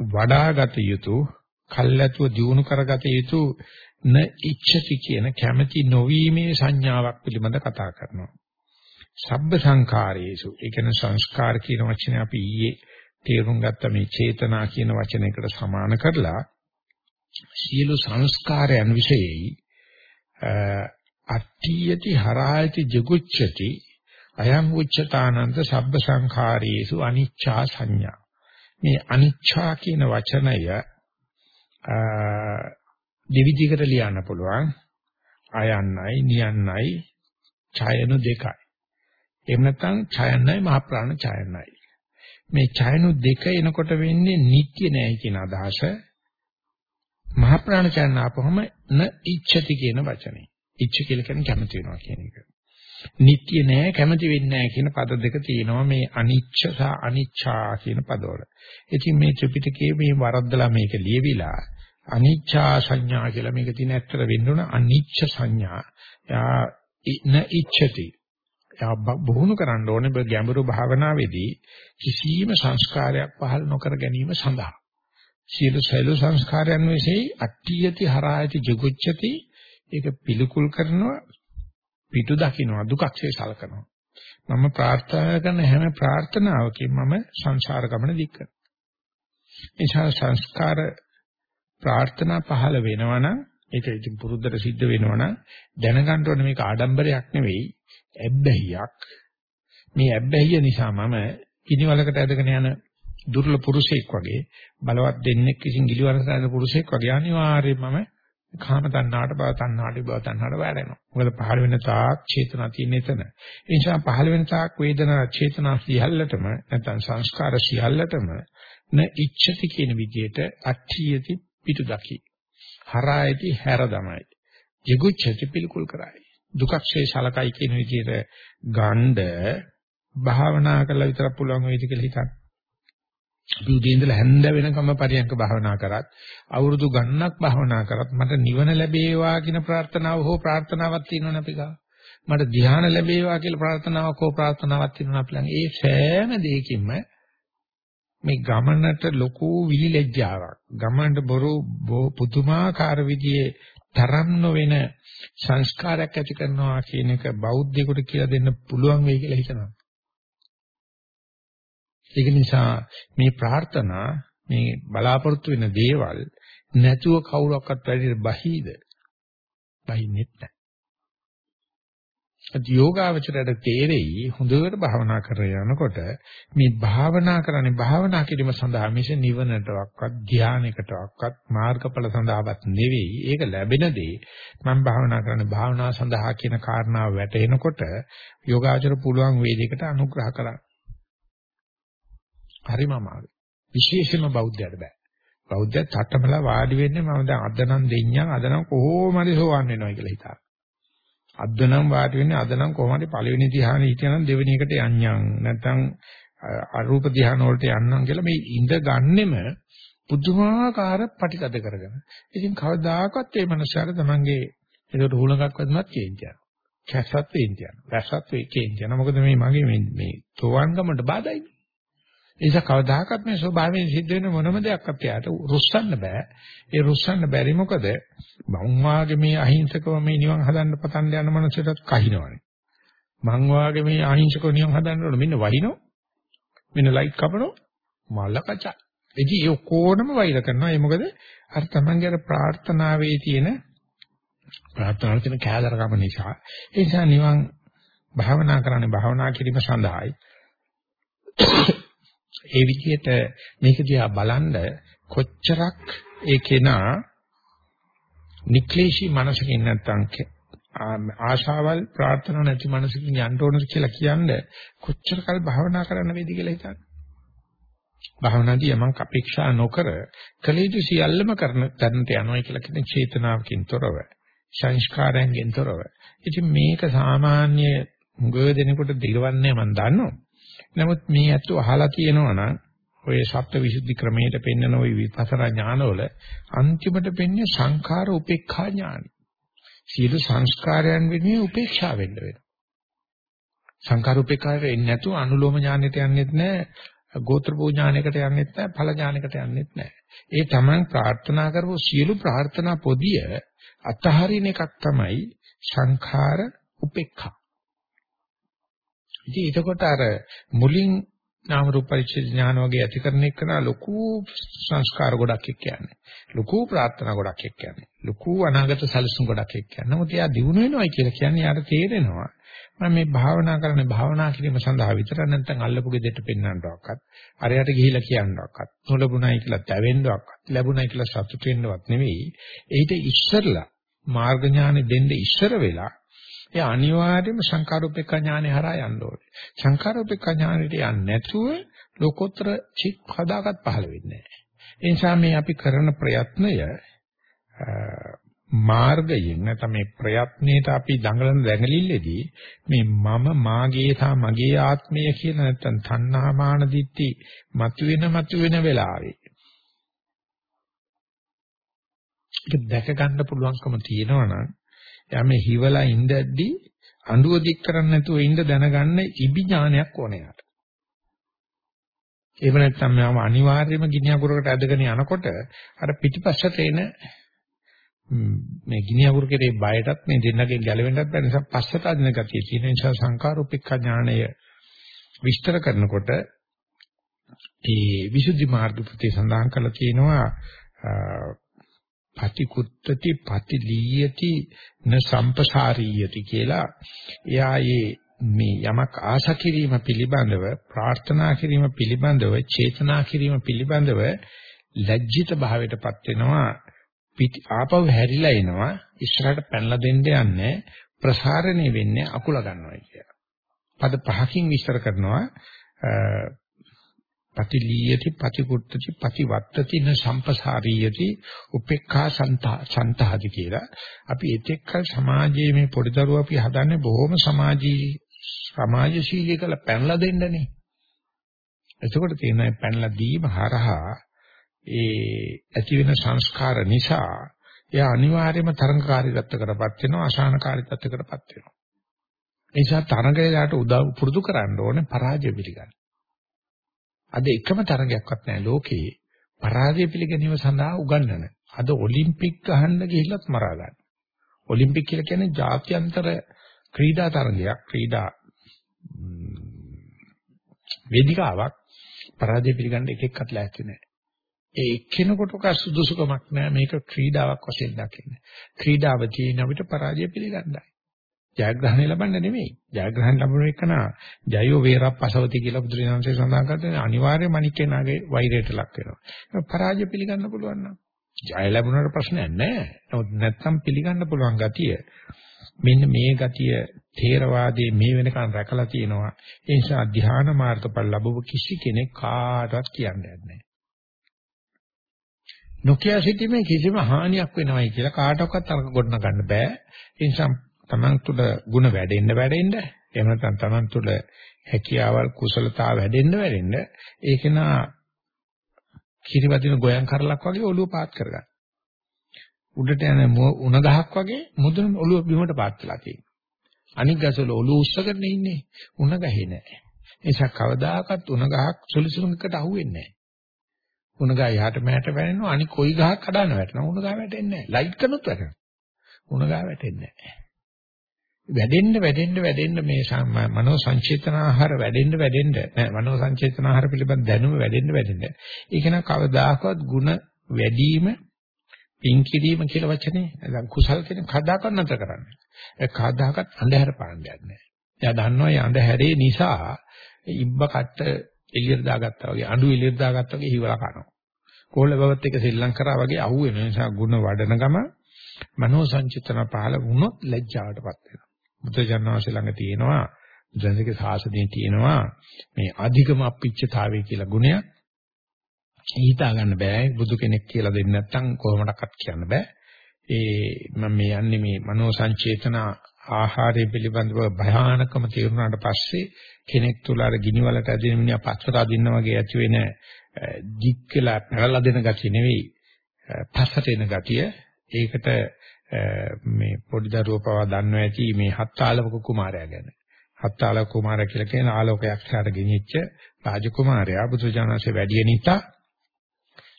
වඩාගත යුතු කල්ැතුව දියුණු කරගත යුතු න ඉච්ඡති කියන කැමැති නොවීමේ සංඥාවක් පිළිබඳ කතා කරනවා. සබ්බ සංඛාරේසු ඒ කියන්නේ සංස්කාර කියන වචනේ අපි ඊයේ තේරුම් ගත්ත මේ චේතනා කියන වචනයකට සමාන කරලා සියලු සංස්කාරයන් විශේෂයි අට්ඨියති හරායති ජගුච්ඡති අයං උච්චතානන්ත සබ්බ සංඛාරේසු අනිච්චා සංඥා. මේ අනිච්චා කියන වචනය දෙවිදිහකට ලියන්න පුළුවන්. අයන්නයි නියන්නයි ඡයනු දෙකයි. එහෙම නැත්නම් ඡයන්නයි මහ ප්‍රාණ ඡයන්නයි. මේ ඡයනු දෙක එනකොට වෙන්නේ නිට්ටය නෑ කියන අදහස. මහ ප්‍රාණ ඡයන ආපහම න ඉච්ඡති කියන වචනේ. ඉච්ඡ කියලා කියන්නේ කැමති වෙනවා කියන එක. නිට්ටය නෑ කැමති වෙන්නේ නෑ කියන පද දෙක තියෙනවා මේ අනිච්ච සහ අනිච්චා කියන පදවල. ඉතින් මේ ත්‍රිපිටකයේ මේ වරද්දලා මේක ලියවිලා අනිච්චා සංඥා කියලා මේක තියෙන ඇත්තට වෙන්න ඕන අනිච්ච සංඥා. යා න ඉච්ඡති. යා බොහුණු කරන්න ඕනේ ගැඹුරු භාවනාවේදී කිසියම් සංස්කාරයක් පහළ නොකර ගැනීම සඳහා. සියලු සෛල සංස්කාරයන් විශ්ේ අට්ඨියති හරායති ජුගුච්ඡති ඒක පිළිකුල් කරනවා පිටු දකින්නවා දුකක්සේ සලකනවා. මම ප්‍රාර්ථනා කරන හැම ප්‍රාර්ථනාවකින් මම සංසාර ගමන දික් කරනවා. ඒ සංස්කාර ප්‍රාර්ථනා පහළ වෙනවනම් ඒක ඉතින් පුරුද්දට සිද්ධ වෙනවනම් දැනගන්න ඕනේ මේක ආඩම්බරයක් නෙවෙයි ඇබ්බැහියක්. මේ ඇබ්බැහිය නිසා මම කිනිවලකට ඇදගෙන යන දුර්ලභ පුරුෂයෙක් වගේ බලවත් දෙන්නෙක් විසින් ගිලිවරට යන පුරුෂයෙක් වගේ අනිවාර්යයෙන්ම මම කාම තණ්හාට භව තණ්හාට භව තණ්හාට වැටෙනවා. මොකද පහළ වෙන තාක් චේතනා තියෙන එතන. ඒ නිසා පහළ වෙන තාක් වේදනා චේතනා සියල්ලටම නැත්නම් සංස්කාර සියල්ලටම න ඉච්ඡති කියන විදිහට අට්ඨියති පිටු දකි. හරායති හැර තමයි. ජිගුච්ඡති පිළිකුල් කරයි. දුක්ක්ෂේ සලකයි කියන විදිහට ගණ්ඩ භාවනා කළා විතරක් පුළුවන් වේද කියලා හිතන්න. අපි උදේ ඉඳලා හැන්ද වෙනකම් පරියන්ක භාවනා කරත් අවුරුදු ගණනක් භාවනා කරත් මට නිවන ලැබේවා කියන ප්‍රාර්ථනාව හෝ ප්‍රාර්ථනාවක් තියෙනවනේ අපි ගාව. මට ධ්‍යාන ලැබේවා කියලා ප්‍රාර්ථනාවක් හෝ ප්‍රාර්ථනාවක් තියෙනවා අපි ළඟ. ඒ සෑම දෙයකින්ම මේ ගමනට ලොකු විලිලැජ්ජාවක්. ගමනට බොරු පුදුමාකාර විදිහේ තරම් නොවන සංස්කාරයක් ඇති කරනවා කියන එක බෞද්ධයෙකුට කියලා දෙන්න පුළුවන් වෙයි කියලා හිතනවා. ඒක නිසා මේ ප්‍රාර්ථනා මේ බලාපොරොත්තු වෙන දේවල් නැතුව කවුරක්වත් වැඩිට බහීද? බහින්නෙත් නැහැ. අද යෝගාවචරයට තේරෙයි හොඳට භාවනා කරගෙන යනකොට මේ භාවනා කරන්නේ භාවනා කිරීම සඳහා මිස නිවනටවත් ධානයකටවත් මාර්ගඵල සඳහාවත් නෙවෙයි. ඒක ලැබෙන දේ මම භාවනා කරන්නේ භාවනාව සඳහා කියන කාරණාව වැටෙනකොට යෝගාචර පුළුවන් වේදිකට අනුග්‍රහ කරන්න. හරිම අමාරුයි. විශේෂයෙන්ම බෞද්ධයට බෑ. බෞද්ධය තටමලා වාඩි වෙන්නේ මම දැන් අද නම් දෙඤ්ඤම් අද නම් කොහොම හරි සෝවන් වෙනවා කියලා හිතා. අද නම් වාඩි වෙන්නේ අද නම් කොහොම හරි පළවෙනි ධ්‍යානෙ හිටියනම් දෙවෙනි එකට යන්නම්. නැත්නම් අරූප ධ්‍යාන වලට යන්නම් කියලා මේ ඉඳ ගන්නෙම පුදුමාකාර පටිගත කරගෙන. ඉතින් කවදාකවත් මේ මනුස්සයාට තමන්ගේ ඒකට හුලඟක් වදුනත් කේන්තියක්. කැස්සත් වේන්තියක්. වැස්සත් වේ කේන්තියක්. මොකද මේ මගේ මේ මේ තෝවන්ගමට බාධායි. ඒ නිසා කවදාකවත් මේ ස්වභාවයෙන් සිද්ධ වෙන මොනම දෙයක්වත් යාට රුස්සන්න බෑ. ඒ රුස්සන්න බැරි මොකද මං වාගේ මේ අහිංසකව මේ නිවන් හදන්න පතන් යන මනුස්සයටත් කහිනවනේ. මං වාගේ මේ අහිංසකව නිවන් හදන්න ඕන මෙන්න වහිනෝ. මෙන්න ලයිට් කපනෝ. මල්ල කචා. එදි ඒ කොනම වෛර කරනවා. ඒ මොකද අර තමන්ගේ අර ප්‍රාර්ථනාවේ තියෙන ප්‍රාර්ථනාවේ තියෙන කෑදරකම නිසා. ඒ නිසා නිවන් භාවනා කරන්නේ භාවනා කිරීම සඳහායි. ඒ විදිහට මේක දිහා බලනද කොච්චරක් ඒ කෙනා නික්ලේශී මනසකින් නැත්තම් ආශාවල් ප්‍රාර්ථනා නැති මනසකින් යන්න ඕනද කියලා කියන්නේ කොච්චර කල් භාවනා කරන්න වේද කියලා හිතන්න. භාවනාදී යමක් අපේක්ෂා නොකර කලීතු සියල්ලම කරන තැනට යනවා කියලා කියන චේතනාවකින් තොරව සංස්කාරයෙන් තොරව. ඉතින් මේක සාමාන්‍ය මුගව දෙනකොට දිරවන්නේ මම දන්නවා. නමුත් මේ ඇත්ත අහලා තියෙනවා නම් ඔය සත්‍ය විසුද්ධි ක්‍රමයට පෙන්වන ওই විපස්සනා ඥානවල අන්තිමට පෙන්වන්නේ සංඛාර උපේක්ඛා ඥානයි. සියලු සංස්කාරයන් වෙනුවෙන් උපේක්ෂා වෙන්න වෙනවා. සංඛාර උපේක්ඛාට එන්නේ නැතුව අනුලෝම ඥානෙට යන්නෙත් නැහැ, ගෝත්‍ර පූජාණයකට යන්නෙත් නැහැ, ඵල ඥානයකට යන්නෙත් නැහැ. ඒ Taman ප්‍රාර්ථනා කරපු සියලු ප්‍රාර්ථනා පොදිය අතහරින එකක් තමයි සංඛාර උපේක්ඛා. ඉතින් එතකොට අර මුලින් නාම රූප පරිච්ඡේද ඥාන වගේ ඇති කරන එක නා ලොකු සංස්කාර ගොඩක් එක්ක යන්නේ. ලොකු ප්‍රාර්ථනා ගොඩක් එක්ක යන්නේ. ලොකු අනාගත සැලසුම් ගොඩක් එක්ක යන්නේ. නමුත් එයා දිනු වෙනවයි කියලා කියන්නේ යාට තේරෙනවා. මම මේ භාවනා කරන්නේ භාවනා කිරීම සඳහා විතර නැත්නම් අල්ලපු ගෙදෙට පෙන්වන්නවක්වත් අරයට ගිහිලා කියන්නවක්වත් නොලබුණයි කියලා තැවෙන්නවක්වත් ලැබුණයි කියලා සතුටු වෙන්නවත් නෙවෙයි. ඊට ඉස්සරලා මාර්ග ඥානෙ දෙන්න ඉස්සර වෙලා ඒ අනිවාර්යයෙන්ම සංකාරෝපේක්ඛ ඥානෙ හරහා යන්න ඕනේ. සංකාරෝපේක්ඛ ඥානෙට යන්නේ නැතුව ලෝකෝත්තර චිත් හදාගත් පහළ වෙන්නේ නැහැ. ඒ නිසා මේ අපි කරන ප්‍රයත්නය මාර්ගයෙන් නැත්නම් මේ ප්‍රයත්නයේට අපි දඟලන දැඟලිල්ලේදී මේ මම මාගේ සහ මගේ ආත්මය කියන නැත්නම් තණ්හා මාන දිට්ටි මතුවෙන මතුවෙන වෙලාවේ ඒක දැක ගන්න පුළුවන්කම තියෙනවා නම් එයා මේ හිවලා ඉඳද්දී අඬුව දික් කරන්නේ නැතුව ඉඳ දැනගන්න ඉබි ඥානයක් ඕනේ යාට. එහෙම නැත්නම් මම අනිවාර්යයෙන්ම ගිනි අඟුරකට ඇදගෙන යනකොට අර පිටිපස්සට එන මේ ගිනි අඟුර කෙරේ බයටත් මේ දෙන්නගෙන් ගැලවෙන්නත් බැහැ නිසා පස්සට අදින ගතිය තියෙන නිසා සංකාරෝපික ඥාණය විස්තර කරනකොට ඒ විසුද්ධි මාර්ග ප්‍රති සඳහන් කරලා තියෙනවා පටිකුත්තති පටිලීයති න සම්පසාරීයති කියලා එයායේ මේ යමක් ආශා කිරීම පිළිබඳව ප්‍රාර්ථනා කිරීම පිළිබඳව චේතනා කිරීම පිළිබඳව ලැජ්ජිත භාවයටපත් වෙනවා. පිටි ආපහු හැරිලා එනවා. ඉස්සරහට පැනලා දෙන්න යන්නේ ප්‍රසාරණය වෙන්නේ අකුල ගන්නවා කියලා. පද පහකින් විස්තර කරනවා. පටිලීයති පටිකුට්ටති පටිවත්තති න සම්පසාරීයති උපේක්ඛා සන්තහති කියලා. අපි එතෙක්කල් සමාජයේ මේ පොඩි දරුවෝ අපි හදන්නේ බොහොම සමාජී සමාජශීලී කළ පැනලා දෙන්නනේ. එතකොට තියෙනවා පැනලා දීම හරහා ඒ ඇති වෙන සංස්කාර නිසා එයා අනිවාර්යයෙන්ම තරංගකාරී තත්ත්වකටපත් වෙනවා අශානකාරී තත්ත්වකටපත් වෙනවා. ඒ නිසා තරංගයලාට උදව් පුරුදු කරන්න ඕනේ පරාජය පිළිගන්න. අද එකම තරගයක්වත් නැහැ ලෝකේ පරාජය පිළිගැනීම සඳහා උගන්වන. අද ඔලිම්පික් ගහන්න ගිහිල්ලත් මරා ගන්න. ඔලිම්පික් කියලා කියන්නේ ජාත්‍යන්තර ක්‍රීඩා තරගයක් ක්‍රීඩා වේදිකාවක් පරාජය පිළිගන්න එක එක්කත් ලෑස්ති නැහැ. ඒ එක්කෙනෙකුට ක සුදුසුකමක් නැහැ මේක ක්‍රීඩාවක් වශයෙන් දකින්න. ක්‍රීඩාව තියෙන අපිට පරාජය පිළිගන්නයි. ජයග්‍රහණය ලබන්න නෙමෙයි. ජයග්‍රහණ ලැබුණ එකන ජයෝ වේරප්පසවති කියලා බුදුරජාණන්සේ සඳහන් කරන්නේ අනිවාර්යයෙන්ම අනිකේනාගේ වෛරයට ලක් වෙනවා. පරාජය පිළිගන්න පුළුවන් නම් ජය ලැබුණාට ප්‍රශ්නයක් නැහැ. නමුත් නැත්තම් පිළිගන්න පුළුවන් ගතිය මෙන්න මේ ගතිය තේරවාදයේ මේ වෙනකන් රැකලා තියෙනවා. ඒ නිසා ධ්‍යාන මාර්ගඵල ලැබුව කිසි කෙනෙක් කාටවත් කියන්නේ නැහැ. නොකිය සිටීමේ කිසිම හානියක් වෙනවයි කියලා කාටවත් අරක ගොඩනගන්න බෑ. ඒ නිසා Taman තුල ಗುಣ වැඩෙන්න වැඩෙන්න එහෙම නැත්නම් Taman තුළ හැකියාවල් කුසලතාව වැඩෙන්න වැඩෙන්න ඒක නා කිරිවදින ගෝයන් කරලක් වගේ ඔළුව පාත් කරගන්න. උඩට යන උණ ගහක් වගේ මුදුන ඔළුව බිමට පාත් වෙලා තියෙනවා. අනික් ගසවල ඔළුව උස්සගෙන ඉන්නේ උණ ගහේ නැහැ. නිසා කවදාකවත් උණ ගහක් සුලිසුලුකට අහුවෙන්නේ නැහැ. උණ ගහ යහට මෑට වැනෙනවා අනික් කොයි ගහක් කඩන වැටෙනවා උණ ගහ වැටෙන්නේ නැහැ. ලයිට් කරනොත් වැටෙනවා. උණ ගහ වැටෙන්නේ නැහැ. වැඩෙන්න වැඩෙන්න වැඩෙන්න මේ මනෝ සංචේතන ආහාර වැඩෙන්න වැඩෙන්න නෑ මනෝ සංචේතන ආහාර පිළිබඳ දැනුම වැඩෙන්න වැඩෙන්න ඒක නම් කවදාකවත් ಗುಣ වැඩිම පින් කිරීම කියලා වචනේ නැත්නම් කුසල් කියන කදාකත් නැතර කරන්නේ ඒ කදාකත් අන්ධහැර පාණ්ඩයක් නෑ එයා දන්නවා මේ අන්ධහැරේ නිසා ඉබ්බ කට්ට එළියට දාගත්තා වගේ අඬු එළියට දාගත්තා වගේ හිවලා කනවා කොල්ල බවත් එක ශ්‍රී ලංකාව වගේ අහුවෙන නිසා ಗುಣ වඩන ගම මනෝ සංචිතන පහළ වුණොත් ලැජ්ජාවටපත් වෙනවා බුදුජානනාංශ ළඟ තියෙනවා බුදුන්සේගේ ශාසනයේ තියෙනවා මේ අධිකම අපිච්චතාවය කියලා ගුණයක්. හිතා ගන්න බෑ බුදු කෙනෙක් කියලා දෙන්නේ නැත්නම් කොහොමඩක්වත් කියන්න බෑ. ඒ මම මේ යන්නේ මේ මනෝ සංචේතන ආහාරය පිළිබඳව භයානකම තේරුණාට පස්සේ කෙනෙක් තුල අර ගිනි වලට ඇදෙන මිනිහා පස්සට අදින්න වගේ ඇති වෙන දික් කියලා පැරලා දෙන ගතිය නෙවෙයි පස්සට එන ගතිය ඒකට මේ පොඩි දරුවෝ පවා දන්නවා ඇති මේ හත්තාලවක කුමාරයා ගැන. හත්තාලවක කුමාරයා කියලා කියන ආලෝකයක් ඡාඩ ගෙනිච්ච රාජකුමාරයා බුදුජානසෙ වැඩි නිසා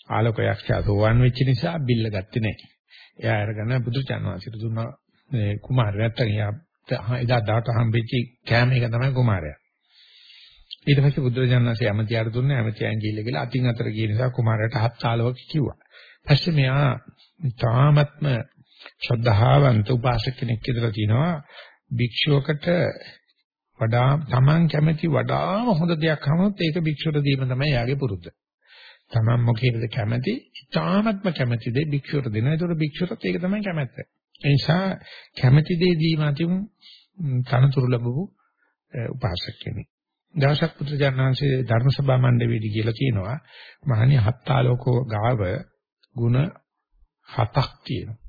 ආලෝකයක් ඡාදෝවන් වෙච්ච නිසා බිල්ල ගත්තේ නැහැ. එයා අරගෙන බුදුජානසෙට දුන්නා මේ කුමාරයා නැත්තම් එයා එදා දාට හම්බෙච්ච කෑම එක තමයි කුමාරයා. ඊට පස්සේ බුදුරජාණන්සේ ඇමතියාට දුන්නේ ඇමතියන් ගිහිල්ලා කියලා අතින් අතර ගිය නිසා කුමාරයාට හත්තාලවක කිව්වා. පස්සේ මෙයා තාමත්ම ශ්‍රද්ධාවන්ත උපාසක කෙනෙක් කියලා තිනවා භික්ෂුවකට වඩා Taman කැමති වඩාම හොඳ දෙයක් හමුනොත් ඒක භික්ෂුවට දීම තමයි යාගේ පුරුද්ද. Taman මොකේද කැමති? ඉතාමත්ම කැමති දේ භික්ෂුවට දෙනවා. ඒතකොට භික්ෂුවට ඒක තමයි කැමැත්ත. ඒ නිසා කැමති දේ දීම අතින් තනතුරු ලැබුවු උපාසක කෙනෙක්. දවසක් පුත්‍රජානංශයේ ධර්ම සභා මණ්ඩලයේදී කියලා කියනවා මහණිය හත්තාලෝකෝ ගාව ಗುಣ හතක් තියෙනවා.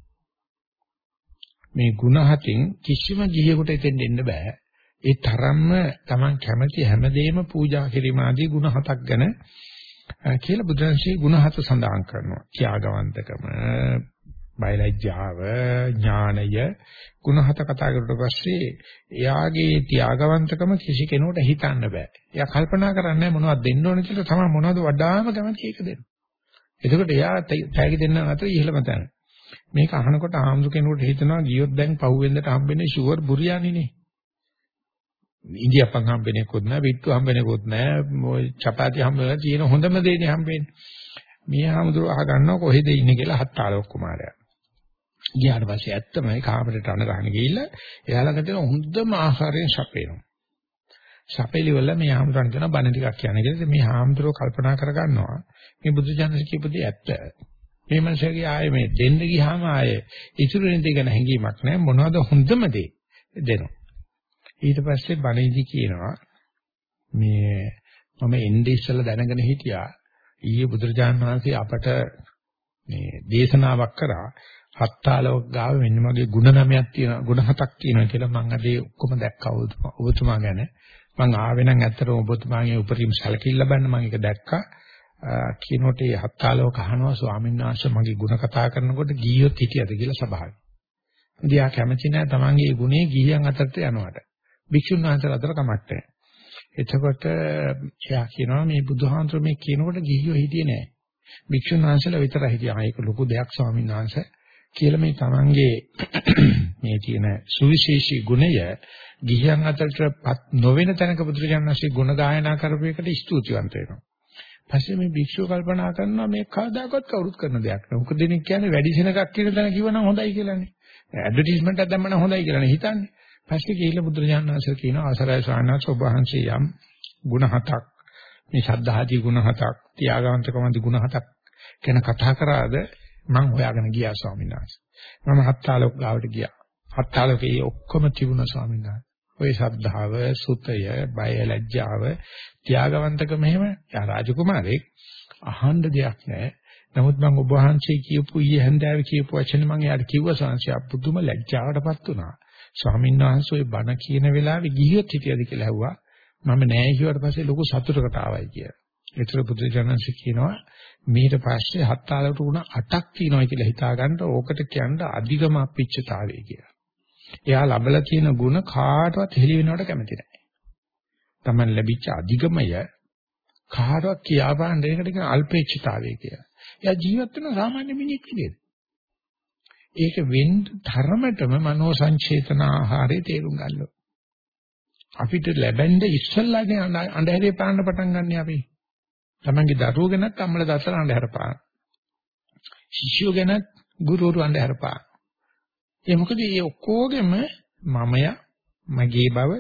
මේ ಗುಣ හතින් කිසිම ගිහියෙකුට එතෙන් දෙන්න බෑ. ඒ තරම්ම Taman කැමති හැමදේම පූජා කිරීම ආදී ಗುಣ හතක් ගැන කියලා බුදුරජාණන්සේ ಗುಣ හත සඳහන් කරනවා. ත්‍යාගවන්තකම, බයලජ්ජාව, ඥානය ಗುಣ හත කතා කරුවට පස්සේ එයාගේ ත්‍යාගවන්තකම කිසි කෙනෙකුට හිතන්න බෑ. එයා කල්පනා කරන්නේ මොනවද දෙන්න ඕන කියලා තමයි මොනවද වඩාම කැමති ඒක දෙන්න. එතකොට එයා තෑගි දෙන්න අතර ඉහළම තැන. මේක අහනකොට ආම්සු කෙනෙකුට හිතනවා ගියොත් දැන් පහුවෙන්දට හම්බෙන්නේ ෂුවර් බුරියානිනේ. ඉන්දියාපන් හම්බෙන්නේකොත් නැහැ, විත්තු හම්බෙන්නේකොත් නැහැ, ඔය චපාති හම්බෙලා තියෙන හොඳම දේනේ හම්බෙන්නේ. මේ ආම්දුර අහගන්නව කොහෙද ඉන්නේ කියලා හත්තාලෝක කුමාරයා. ගියාට පස්සේ ඇත්තමයි කාමරේට අණ ගහන ගිහිල්ලා එයා ළඟ තියෙන හොඳම ආහාරයෙන් ශපේනවා. ශපේලි වල මේ ආම්දුරන් කියන බණ ටිකක් කියන්නේ කියලා මේ ආම්දුරෝ කල්පනා කරගන්නවා. මේ බුදු ජානක කියපු දේ ඇත්ත. මේ මනුස්සයාගේ ආයේ මේ දෙන්න ගියාම ආයේ ඉතුරු වෙන දේ ගැන හැඟීමක් නැහැ මොනවද හොඳම දේ දෙනවා ඊට පස්සේ බණීජි කියනවා මේ මම එන්නේ ඉස්සෙල්ලා දැනගෙන හිටියා ඊයේ බුදුරජාණන් වහන්සේ අපට මේ දේශනාවක් කරා හත්තාලෝක ගාව මෙන්න මගේ ಗುಣ නමයක් තියෙනවා ಗುಣ හතක් තියෙනවා කියලා මම අද ඔක්කොම දැක්කා ඔබතුමා ගැන මම ආවේ නම් ඇත්තටම ඔබතුමාගේ උපරිම සැලකිල්ල ලබන්න මම ඒක දැක්කා කියනකොට ඒ හත්තාලෝක අහනවා ස්වාමීන් වහන්සේ මගේ ಗುಣ කතා කරනකොට ගියොත් හිටියද කියලා සබහායි. ඉතින් ආ කැමති නැහැ තමන්ගේ ගුණේ ගිහියන් අතරට යනවට. භික්ෂුන් වහන්සේලා අතර කමක් නැහැ. එතකොට එයා කියනවා මේ බුදුහාමුදුරුවෝ මේ කියනකොට ගිහියෝ හිටියේ නැහැ. භික්ෂුන් වහන්සේලා විතරයි හිටියා. ඒක ලොකු දෙයක් ස්වාමීන් වහන්සේ කියලා මේ තමන්ගේ <clears throat> මේ තියෙන සුවිශේෂී ගුණය ගිහියන් අතරටපත් නොවන තැනක බුදුරජාණන් වහන්සේ ගුණ ගායනා කරපු එකට ස්තුතිවන්ත වෙනවා. පස්සේ මේ භික්ෂුව කල්පනා කරනවා මේ කවදාකවත් කවුරුත් කරන දෙයක් නෙවෙයි. මොකද දෙනෙක් කියන්නේ වැඩි සෙනගක් කියන තැන කිව්වනම් හොඳයි කියලානේ. ඇඩ්වර්ටයිස්මන්ට් එකක් දැම්මම හොඳයි කියලානේ හිතන්නේ. පස්සේ ගිහිල්ලා බුදුරජාණන් වහන්සේ කියනවා ආසරය ස්වාමීන් ඔබ වහන්සේ යම් ಗುಣ හතක් මේ ශද්ධාදී ಗುಣ හතක්, ත්‍යාගවන්තකමදී ಗುಣ හතක් ගැන කතා කරාද මම හොයාගෙන ගියා ස්වාමීන් වහන්සේ. මම හත්තාලෝක ගාවට ගියා. හත්තාලෝකේ ඔක්කොම තිබුණා ස්වාමීන් වහන්සේ. ওই ශ්‍රද්ධාව, සුතය, බය, ලැජ්ජාව, ත්‍යාගවන්තකම එහෙම යා රාජකුමාරෙක් අහන්න දෙයක් නැහැ. නමුත් මම ඔබ වහන්සේ කියපු ඊයේ හන්දාවේ කියපු වචන මම යාට කිව්වා සංසය පුදුම ලැජ්ජාවටපත් වුණා. ස්වාමීන් වහන්සේ ওই බණ කියන වෙලාවේ ගිහියොත් හිටියද කියලා ඇහුවා. මම නෑ කිව්වට පස්සේ ලොකු සතුටකට ආවයි කියලා. ඒතර බුදුජානන්සේ කියනවා මීට පස්සේ හත් තාලකට උණ අටක් තියෙනවා කියලා හිතාගන්න ඕකට කියන්න අධිගම අපිච්චතාවය කියලා. එයා ලබලා තියෙන ಗುಣ කාටවත් හෙළි වෙනවට කැමති නැහැ. Taman ලැබිච්ච අධිගමය කාටවත් කියා බලන්න ඒකට කියන අල්පේච්ඡතාවය කියලා. එයා ජීවත් වෙන සාමාන්‍ය මිනිහෙක් විදියට. ඒක වෙන්න ධර්මතම මනෝ සංචේතන ආහාරේ තේරුම් ගන්න අපිට ලැබෙන්න ඉස්සල්ලාගේ අඳුරේ පාන්න පටන් ගන්න අපි. Tamange දරුවෝ ගැනත් අම්මලා දසල අඳුර පාන. ශිෂ්‍යෝ ගැනත් ගුරුවරු අඳුර පාන. ඒ මොකද මේ ඔක්කොගෙම මමය මගේ බව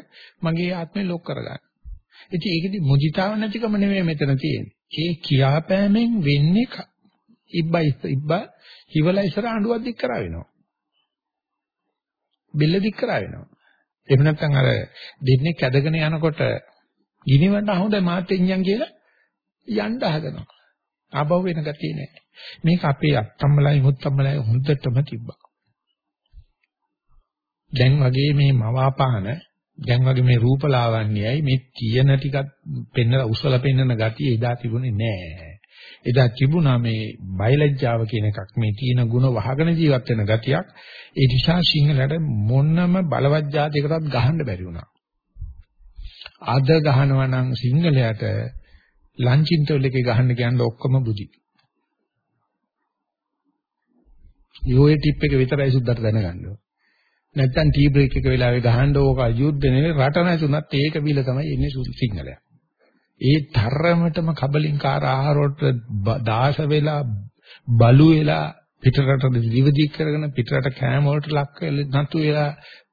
මගේ ආත්මය ලොක් කරගන්න. ඉතින් ඒකෙදි මුජිතාව නැතිකම නෙමෙයි මෙතන තියෙන්නේ. ඒ කියාපෑමෙන් වෙන්නේ ඉබ්බා ඉබ්බා හිවලා ඉස්සර අඬුවක් දික් කරා වෙනවා. බෙල්ල දික් කරා වෙනවා. එහෙම නැත්නම් අර දෙන්නේ කැදගෙන යනකොට ගිනිවන්න හොඳයි මාත් එඤ්ඤම් කියලා යන්න හදනවා. ආබව වෙන ගතිය නෑ. මේක අපේ අත්තම්මලයි මුත්තම්මලයි හොඳටම තිබ්බා. දැන් වගේ මේ මවාපාන දැන් වගේ මේ රූපලාවන්‍යයි මේ තියෙන ටිකක් පෙන්නලා උස්සලා පෙන්නන gati එදා තිබුණේ නෑ. එදා තිබුණා මේ බයලජ්ජාව කියන එකක් මේ තියෙන ಗುಣ වහගෙන ජීවත් වෙන gatiයක්. ඒ නිසා සිංහලට මොනම බලවත් જાතිකටත් ගහන්න බැරි වුණා. අද ගහනවා නම් සිංහලයට ලංචින්තවල එකේ ගහන්න කියන්නේ ඔක්කොම බුදි. යෝයේ ටිප් එක විතරයි සුද්දට දැනගන්න ඕනේ. නැත්තම් ටී බ්‍රේක් එක වෙලාවේ ගහන්න ඕක යුද්ධ නෙවෙයි රට නැතුණත් ඒක බිල තමයි එන්නේ සිංහලයා. ඒ තරමටම කබලින්කාර ආහාර වලට දාස වෙලා බලු වෙලා පිටරට දිවදී කරගෙන පිටරට කෑම වලට ලක් වෙලා නතු වෙලා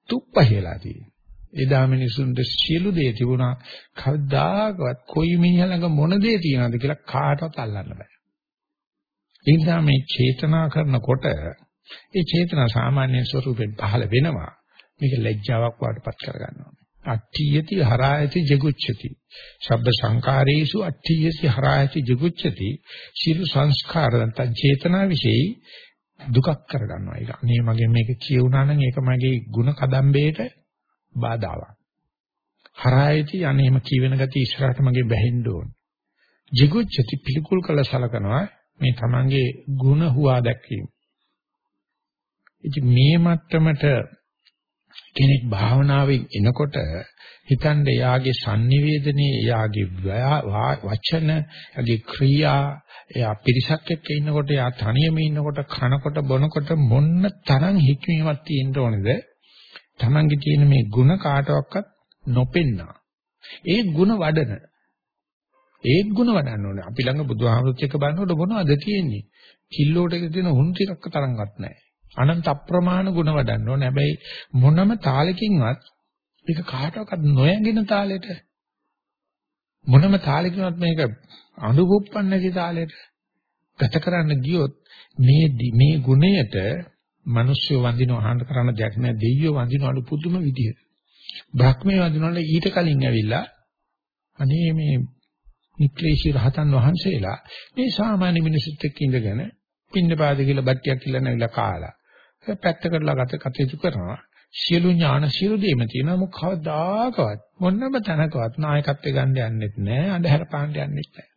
තුප්පහිලා තියෙනවා. එදා මිනිසුන්ට සියලු දේ තිබුණා කවදාකවත් කොයි මිනිහා ළඟ මොන දේ තියනවද කියලා කාටවත් අල්ලන්න බෑ. ඒ නිසා මේ චේතනා කරනකොට ඒ චේතනා සාමාන්‍ය ස්වරූපයෙන් පහළ වෙනවා. මේක ලැජ්ජාවක් වඩපත් කරගන්නවා. අට්ඨියති හරායති ජගුච්ඡති. ශබ්ද සංකාරේසු අට්ඨියති හරායති ජගුච්ඡති. සියලු සංස්කාර නැත්නම් චේතනා વિશે දුකක් කරගන්නවා. ඒක අනේ මගේ මේක කියුණා නම් ඒක මගේ ಗುಣ කදම්බේට බාධාවක්. හරායති අනේම කියවෙන ගතිය ඉස්සරහට මගේ බැහැෙන්න ඕන. ජගුච්ඡති පිළිකුල් කළ සලකනවා මේ තමන්ගේ ಗುಣ හුවා දැක්වීම. ඉතින් මේ මට්ටමට කෙනෙක් භාවනාවෙන් එනකොට හිතන්නේ යාගේ sannivedanaye යාගේ වචන යාගේ ක්‍රියා එයා පිරිසක් එක්ක ඉන්නකොට යා තනියම ඉන්නකොට කනකොට බොනකොට මොන්න තරම් හික්මීමක් තියෙන්න ඕනේද Tamange තියෙන මේ ಗುಣ කාටවත් නොපෙන්නා ඒ ಗುಣ වඩන ඒත් ಗುಣ වඩන්න ඕනේ අපි ළඟ බුදුහාමුදුරුත් එක්ක බලනකොට මොනවද තියෙන්නේ කිල්ලෝට තියෙන හුන් ටිකක් තරම්වත් නැහැ අනන්ත අප්‍රමාණ ගුණ වඩන්න ඕනේ. හැබැයි මොනම තාලකින්වත් මේක කාටවත් නොයඟින තාලෙට මොනම තාලකින්වත් මේක අනුභුප්පන්න නැති තාලෙට ගත කරන්න ගියොත් මේ මේ ගුණයට මිනිස්සු වඳින අහන්න කරන දෙයක් නෑ දෙයියෝ වඳිනවලු පුදුම විදියට. බ්‍රහ්මයේ වඳිනවල ඊට කලින් ඇවිල්ලා අනේ මේ නික්ලේශී රහතන් වහන්සේලා මේ සාමාන්‍ය මිනිසුත් එක්ක ඉඳගෙන පින්න පාද කියලා බට්ටියක් කියලා නැවිලා කාලා පැත්තකටලා ගත කටයුතු කරනවා. සියලු ඥාන සියලු දේම තියෙනවා මොකවදාකවත් මොන්නම තැනකවත් නායකත්වය ගන්න යන්නෙත් නැහැ අඳුර පාන්න යන්නෙත් නැහැ.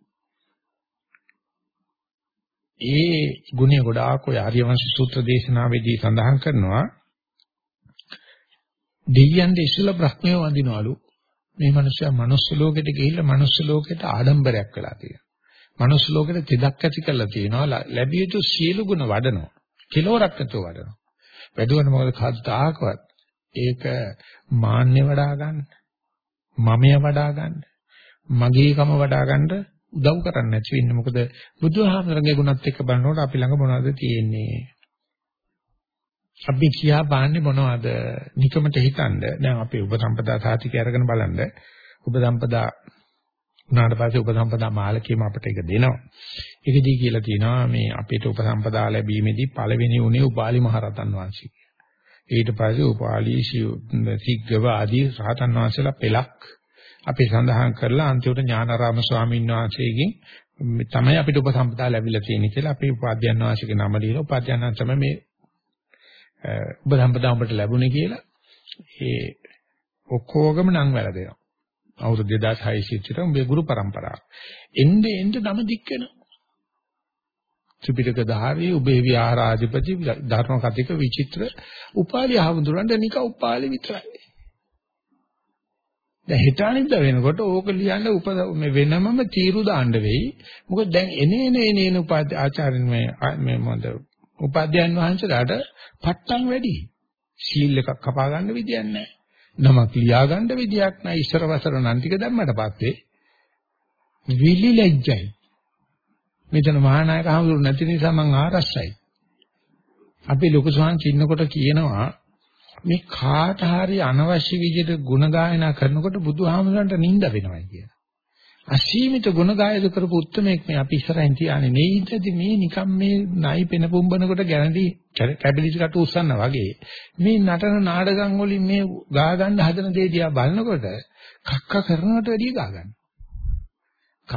ඒ ගුණය ගොඩාක් ඔය ආර්යවංශ සූත්‍ර දේශනාවේදී සඳහන් කරනවා දෙයයන් දෙසුල බ්‍රහ්මය වඳිනවලු මේ මිනිස්සයා මනුස්ස ලෝකෙට ගිහිල්ලා මනුස්ස ලෝකෙට ආඩම්බරයක් වෙලා තියෙනවා. මනුස්ස ලෝකෙට තෙදක් ඇති කරලා තියෙනවා ලැබිය යුතු සියලු ගුණ වඩනවා. කෙලවරක් නැතුව වඩනවා. වැඩුවන මොකද කද්දාකවත් ඒක මාන්නේ වඩා ගන්න මමය වඩා ගන්න මගේකම වඩා ගන්න උදව් කරන්නේ නැති වෙන්නේ. මොකද බුදුහාමරගේ ගුණත් එක්ක බලනකොට අපි ළඟ මොනවද තියෙන්නේ? අපි කියා බාන්නේ මොනවද? නිකමට හිතනද දැන් අපි උපසම්පදා සාතිකය අරගෙන බලන්න. උපසම්පදා උනාට පස්සේ උපසම්පදා මාලකීම අපිට ඒක දෙනවා. ඒකදී කියලා තියෙනවා මේ අපිට උපසම්පදා ලැබීමේදී පළවෙනි උනේ උපාලි මහරතන් වහන්සේ. ඊට පස්සේ උපාලි සිග්ගව ආදී රහතන් වහන්සේලා පෙළක් අපි සඳහන් කරලා අන්තිමට ඥානාරාම ස්වාමීන් වහන්සේගෙන් තමයි අපිට උපසම්පදා ලැබිලා තියෙන්නේ කියලා අපි උපාධ්‍යයන් වහන්සේගේ නම දීලා උපාධ්‍යයන් තමයි මේ උපසම්පදා උඹට ලැබුණේ කියලා ඒ ඔක්කොගම නම් වැරදෙනවා. අවුරුදු 2600 විතර උඹේ ගුරු પરම්පරාව. එnde එnde නම දික් වෙනවා. ත්‍රිපිටක ධාරී උබේ විහාරාධිපති ධර්ම කතික විචිත්‍ර උපාලි ආවඳුරන්ට නික උපාලි විතරයි. දැන් හිතානින්ද වෙනකොට ඕක ලියන්න උප මේ වෙනමම තීරු දාන්න වෙයි. මොකද දැන් එනේ එනේ එනේ උපාධ්‍ය ආචාර්යන් මේ මේ මොඳ උපාධ්‍යයන් වහන්සේලාට පට්ටම් වැඩි. සීල් එකක් කපා ගන්න විදියක් නැහැ. නමක් ලියා ගන්න විදියක් නැහැ. ඉස්සර වසර නම් ටික දැම්මට පස්සේ විලි ලැජ්ජයි. මෙතන මහානායක හමුදුරු නැති නිසා මං ආරස්සයි. අපි ලොකු සෝහන් කින්නකොට කියනවා මේ කාට හරි අනවශ්‍ය විදිහට ಗುಣ ගායනා කරනකොට බුදුහාමුදුරන්ට නිඳ වෙනවා කියලා. අසීමිත ගුණ ගායද කරපු උත්මයෙක් මේ අපි ඉස්සරහින් තියානේ නේදදී මේ නිකම් මේ නයි පෙන පුම්බනකොට ගැරන්ටි කැබිලිටි කට උස්සන්න වගේ මේ නටන නාටකම් වලින් මේ ගා ගන්න හදන දේ දිහා බලනකොට කක්ක කරනවට වැඩිය ගා ගන්න.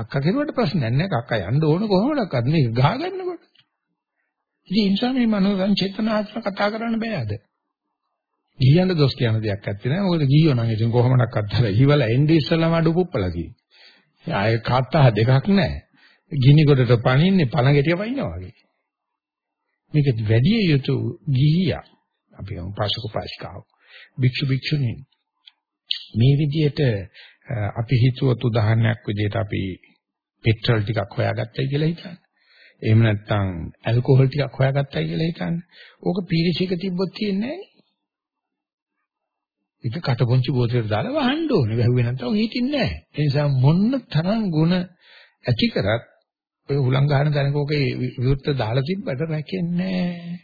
කක්ක කෙරුවට ප්‍රශ්නයක් නැහැ කක්ක යන්න ඕන කොහොමදක්වත් මේක ගා ගන්නකොට. ඉතින් ඒ නිසා මේ මනෝ සංචේතනාත්මක කතා කරන්න බෑ අද. ගියන්න දොස් කියන දෙයක් නැත්තේ නෑ. මොකද ගියෝ නම් ඉතින් කොහොමඩක්වත් අර හිවල එන්නේ ඉස්සලම අඩු පුප්පලා තියෙන්නේ. ආයේ කතා දෙකක් නැහැ. ගිනි ගොඩට පනින්නේ පණ ගෙටිය වයින්නවා වගේ. මේක වැඩි යුතු ගිහියා. අපි යමු පාසක පාසිකාව. භික්ෂු භික්ෂුණී. මේ විදිහට අපි හිතුවත් උදාහරණයක් විදිහට අපි පෙට්‍රල් ටිකක් හොයාගත්තයි කියලා හිතන්න. එහෙම නැත්නම් ඇල්කොහොල් ටිකක් හොයාගත්තයි කියලා හිතන්න. ඕක පීරිසික තිබ්බොත් තියෙන්නේ නැහැ. ඒක කටපොංචි බෝතලෙට දාලා වහන්න ඕනේ. වැහුවේ නැත්නම් හිටින්නේ නැහැ. ඒ නිසා මොන්න තරම් ಗುಣ ඇති කරත් ඔය උලං ගන්න දැනක ඔකේ විවෘත දාලා තිබ්බට රැකෙන්නේ නැහැ.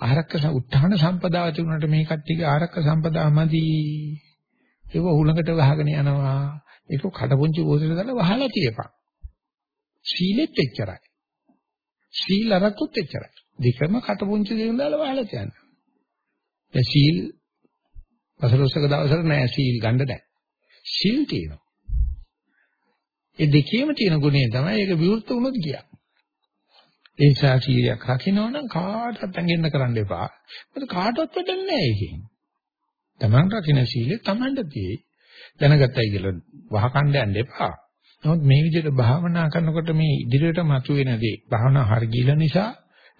ආරක්ක උත්හාන සම්පදාව තිබුණාට මේ කට්ටියගේ ආරක්ක සම්පදාවමදි. ඒක උලඟට වහගෙන යනවා. ඒක කටපොංචි බෝතලෙට දාලා වහලා තියපන්. සීලෙත් එච්චරයි. සීල අරක්කුත් එච්චරයි. දෙකම කටපොංචි දෙකෙන් දාලා වහලා තියන්න. දැන් සීල් පසළොස්වක දවසට නෑ සීල් ගන්න නැහැ. සීල් තියෙනවා. ඒ දෙකේම තියෙන ගුණය තමයි ඒක විවෘත වුණොත් ගියා. ඒ නිසා සීලයක් රකින්න නම් කාටවත් ඇඟෙන්න කරන්න එපා. මොකද කාටවත් වැඩක් නැහැ ඒකෙන්. Taman රකින්න සීලෙ Tamanට තියෙයි. දැනගත්තයි කියලා වහකණ්ඩ යන්න එපා. නමුත් මේ විදිහට භාවනා කරනකොට මේ ඉදිරියට මතුවෙන දේ භාවනා හරිය නිසා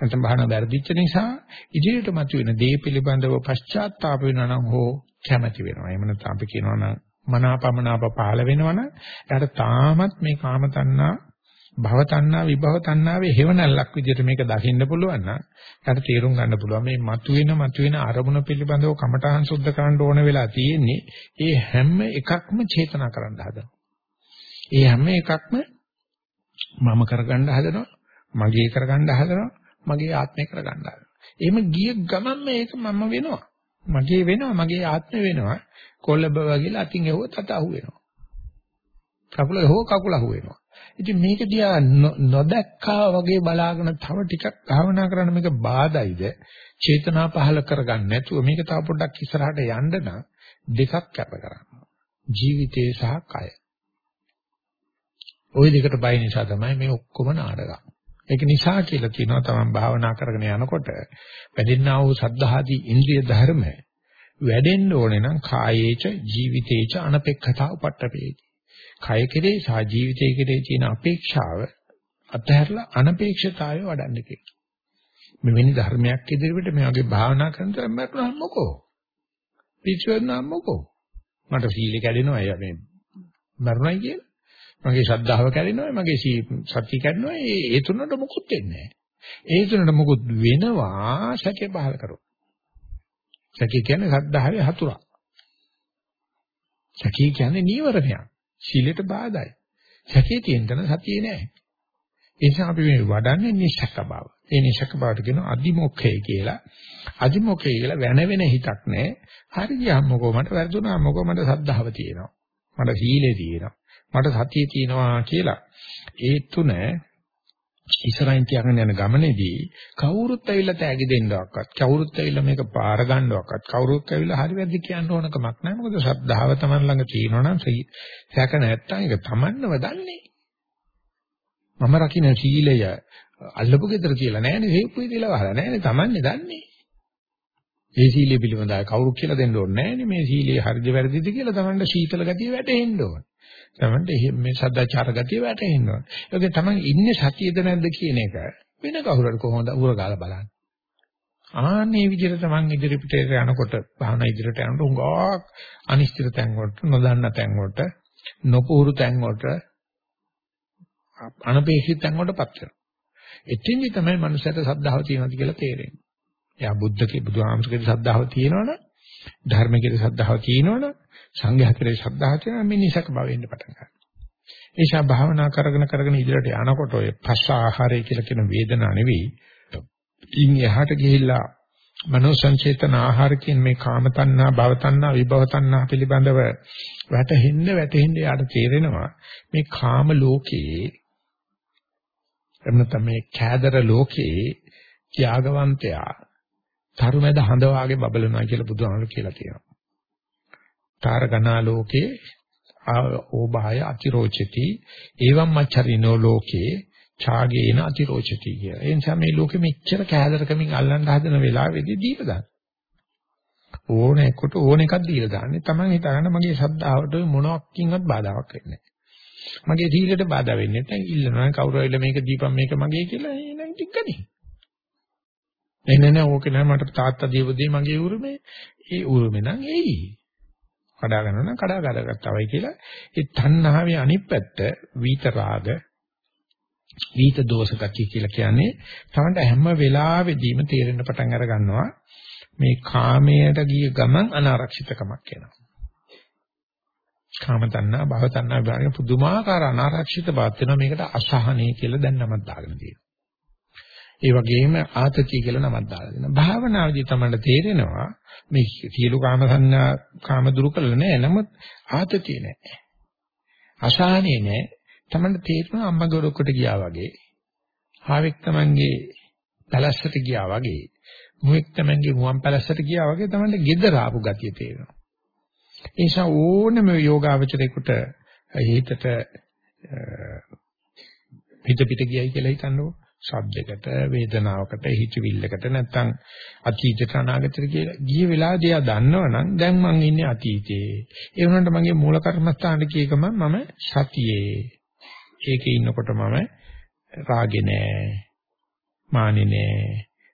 නැත්නම් භාවනා වැරදිච්ච නිසා ඉදිරියට මතුවෙන දේ පිළිබඳව පශ්චාත්තාප වෙනවා නම් හෝ කැමැති වෙනවා. එහෙම නැත්නම් අපි කියනවා නම් මනාපමනාප පහළ වෙනවනම් එයාට තාමත් මේ කාම තණ්හා භව තණ්හා විභව තණ්හාවේ හේවණල්ලක් විදිහට මේක දකින්න පුළුවන් නම් එයාට තේරුම් ගන්න පුළුවන් මේ මතුවෙන මතුවෙන අරමුණ පිළිබඳව කමඨහං සුද්ධ කරන්න ඕන වෙලා තියෙන්නේ ඒ හැම එකක්ම චේතනා කරන්න හදනවා. ඒ හැම එකක්ම මම කරගන්න හදනවා මගේ කරගන්න හදනවා මගේ ආත්මය කරගන්න හදනවා. එහෙම ගිය ගමන් මේක මම වෙනවා. මගේ වෙනවා මගේ ආත්මය වෙනවා. කොළඹ වගේ අතින් එහුවත් අත අහු වෙනවා. කකුල හෝ කකුල අහු වෙනවා. ඉතින් මේක දිහා නොදැක්කා වගේ බලාගෙන තව ටිකක් භාවනා කරන්න මේක බාධායිද? චේතනා පහල කරගන්න නැතුව මේක තව පොඩ්ඩක් ඉස්සරහට යන්න නම් දෙකක් කැප කරන්න. ජීවිතේ සහ කය. ওই දෙකට බය නිසා තමයි මේ ඔක්කොම නාටකම්. ඒක නිසා කියලා කියනවා තමන් භාවනා කරගෙන යනකොට වැඩෙන්නා වූ සද්ධාදී ඉන්ද්‍රිය ධර්ම වැඩෙන්න ඕනේ නම් කායේච ජීවිතේච අනපේක්ෂතාව පට්ඨපේති. කය කෙරේ සහ ජීවිතයේ කෙරේ තියෙන අපේක්ෂාව අතහැරලා අනපේක්ෂතාවය වඩන්න කියලා. මෙවැනි ධර්මයක් ඉදිරියට මේ වගේ භාවනා කරනකොට මරණම් මොකෝ? පිටවෙන්නම් මොකෝ? මට සීල කැඩෙනවා අය මේ මරණයි කියලා. මගේ ශ්‍රද්ධාව කැඩෙනවා මගේ සත්‍ය කැඩෙනවා. ඒ ඒ තුනට මොකුත් වෙන්නේ නැහැ. ඒ තුනට මොකුත් වෙනවා සැකේ පහල කරොත්. සැකේ කියන්නේ ශ්‍රද්ධාවේ හතුරා සැකේ කියන්නේ නීවරණයක්. සීලයට බාධායි. සැකේ තියෙන තැන සතියේ නැහැ. ඒ නිසා අපි මේ වඩන්නේ නිසක බව. ඒ නිසක බවට කියන අදිමොක්ඛය කියලා. අදිමොක්ඛය කියලා වෙන වෙන හිතක් නැහැ. හරි ගියාම මොකෝ මට වැරදුනා මොකෝ මට සද්ධාව තියෙනවා. මට සීලේ තියෙනවා. මට සතිය තියෙනවා කියලා. ඒ තුන ඉස්සරහින් තියාගෙන යන ගමනේදී කවුරුත් ඇවිල්ලා තෑගි දෙන්නවක්වත් කවුරුත් ඇවිල්ලා මේක පාර ගන්නවක්වත් කවුරුත් ඇවිල්ලා හරි වැරදි කියන්න ඕන කමක් නැහැ මොකද ශ්‍රද්ධාව Taman ළඟ තියෙනවා නම් සැක නැත්තම් ඒක Tamanව දන්නේ මම රකින්න සීලය අල්ලපු ගෙදර කියලා නෑනේ හේප්පුවේ තියලා වහලා නෑනේ Tamanනේ දන්නේ ඒ සීලය පිළිබඳව කවුරු කියලා දෙන්න ඕනේ නැහැ මේ සීලය හරිද වැරදිද කියලා තමන්ට සීතල ගතිය වැටෙන්න ඕනේ. තමන්ට මේ සදාචාර ගතිය වැටෙන්න ඕනේ. ඒකෙන් තමන් ඉන්නේ සතියද නැද්ද කියන එක වෙන කවුරුහරි කොහොමද උරගාලා බලන්නේ. ආන්නේ විදිහට තමන් ඉදිරියට යනකොට භාවනා ඉදිරියට යනකොට උඟාක් අනිශ්චිත තැන් වලට නොදන්න තැන් වලට නොපුහුරු තැන් වලට අනපේක්ෂිත තැන් වලටපත් වෙනවා. එතින්දි තමයි මනුස්සයට සද්ධාව තියෙනවද කියලා තේරෙන්නේ. එයා බුද්ධකේ බුදුහාමසකේ සද්ධාව තියෙනවනේ ධර්මකේ සද්ධාව තියෙනවනේ සංඝයා කෙරේ ශ්‍රද්ධාව තියෙනවා මේ නිසක භවෙන්න පටන් ගන්නවා. ඒෂා භාවනා කරගෙන කරගෙන ඉදිරියට යනකොට ඔය පස්ස ආහාරය කියලා කියන වේදනාව නෙවෙයි. ඉන් එහාට ගිහිල්ලා මනෝ සංචේතන ආහාර කියන මේ කාම තණ්හා භව තණ්හා විභව තණ්හා පිළිබඳව වැටෙන්න වැටෙන්න යාට තේරෙනවා මේ කාම ලෝකයේ එන්නත මේ කෑදර ලෝකයේ ත්‍යාගවන්තයා තරුමැද හඳ වාගේ බබලනවා කියලා බුදුහාමුදුරු කියලා කියනවා. තාරගනා ලෝකේ ඕබාය අතිරෝචති එවම් මච්චරිනෝ ලෝකේ ඡාගේන අතිරෝචති කියලා. ඒ නිසා මේ ලෝකෙ මෙච්චර කෑදරකමින් අල්ලන්න හදන වෙලාවෙදී දීලා දාන්න. ඕනෙකට ඕන එකක් දීලා දාන්නේ. Taman හිතන්න මගේ ශ්‍රද්ධාවට මොනක්කින්වත් බාධාවක් වෙන්නේ නැහැ. මගේ සීලයට බාධා වෙන්නේ නැහැ. ඉල්ලනවා කවුරු හරි මේක දීපම් මේක මගේ කියලා එනයි ටිකනේ. එන්නේ නැහැ ඕක නෑ මට තාත්තා දීපු දේ මගේ උරුමේ. ඒ උරුමේ නම් එයි. කඩා ගන්නවා නම් කඩා ගන්නගත්තවයි කියලා. ඒ තණ්හාවේ අනිත් පැත්ත වීත රාග වීත දෝෂ ගතිය කියලා කියන්නේ තමයි හැම වෙලාවෙදීම තේරෙන්න පටන් අර ගන්නවා මේ කාමයට ගිය ගමන් අනාරක්ෂිතකමක් එනවා. කාම තණ්හා භව තණ්හා විභාගය පුදුමාකාර අනාරක්ෂිත බවක් වෙනවා. මේකට අසහනය කියලා දැන් නමක් දාගෙන තියෙනවා. ඒ වගේම ආතතිය කියලා නමක් දාලා දෙනවා. භාවනාවේදී තමයි තේරෙනවා මේ සියලු කාම සංඥා කාම දුරු කළා නෑ. නමුත් ආතතිය නෑ. අසහනේ නෑ. තමයි තේරෙනවා අම්මා ගොඩකට ගියා වගේ. ආවෙක් තමන්ගේ පැලැස්සට ගියා වගේ. මුවෙක් තමන්ගේ මුවන් පැලැස්සට ගියා වගේ තමයි gedara ආපු ගතිය තේරෙනවා. ඒ නිසා ඕනම යෝගාවචරයකට හිතට පිට පිට ගියයි කියලා හිතන්නකෝ. ශබ්දයකට වේදනාවකට හිතවිල්ලකට නැත්නම් අතීතයට අනාගතයට කියලා ගිය වෙලාවදී ආ දන්නවනම් දැන් මං ඉන්නේ අතීතේ ඒ වුණාට මගේ මූල කර්මස්ථානට කීකම මම සතියේ. ඒකේ ඉන්නකොට මම රාගේ නෑ මානේ නෑ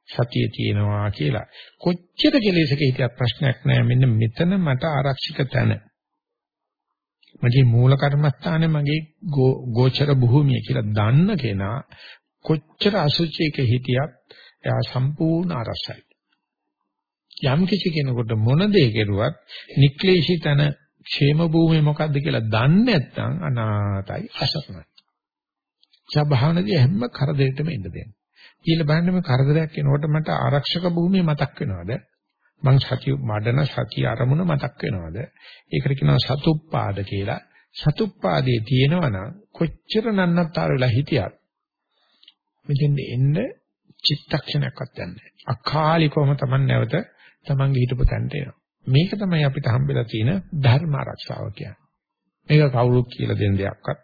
සතිය තියෙනවා කියලා. කොච්චර කෙලෙසක හිටියත් ප්‍රශ්නයක් නෑ. මෙන්න මෙතන මට ආරක්ෂිත තැන. මගේ මූල කර්මස්ථානේ මගේ ගෝචර භූමිය කියලා දන්න කෙනා කොච්චර අසුචියක හිටියත් එයා සම්පූර්ණ අරසයි. යම් කිසි කෙනෙකුට මොන දේ කෙරුවත් නික්ලේශී තන ക്ഷേම භූමිය මොකද්ද කියලා දන්නේ නැත්නම් අනාතයි අසරණයි. සබහානදී හැම කරදරයකටම ඉන්න දෙන්න. ඊළ බලන්න මේ කරදරයක් එනකොට මට ආරක්ෂක භූමිය මතක් වෙනවද? මං සතිය මඩන සතිය අරමුණ මතක් වෙනවද? ඒකට කියනවා සතුප්පාද කියලා. සතුප්පාදයේ තියෙනවනම් කොච්චර නන්නත්තර වෙලා හිටියත් මෙතෙන් එන්න චිත්තක්ෂණයක්වත් යන්නේ අකාලිකවම Taman නැවත Tamanගේ හිතපු තැනට එනවා. මේක තමයි අපිට හම්බෙලා තියෙන ධර්ම ආරක්ෂාව කියන්නේ. මේක කවුරුත් කියලා දෙන දෙයක්වත්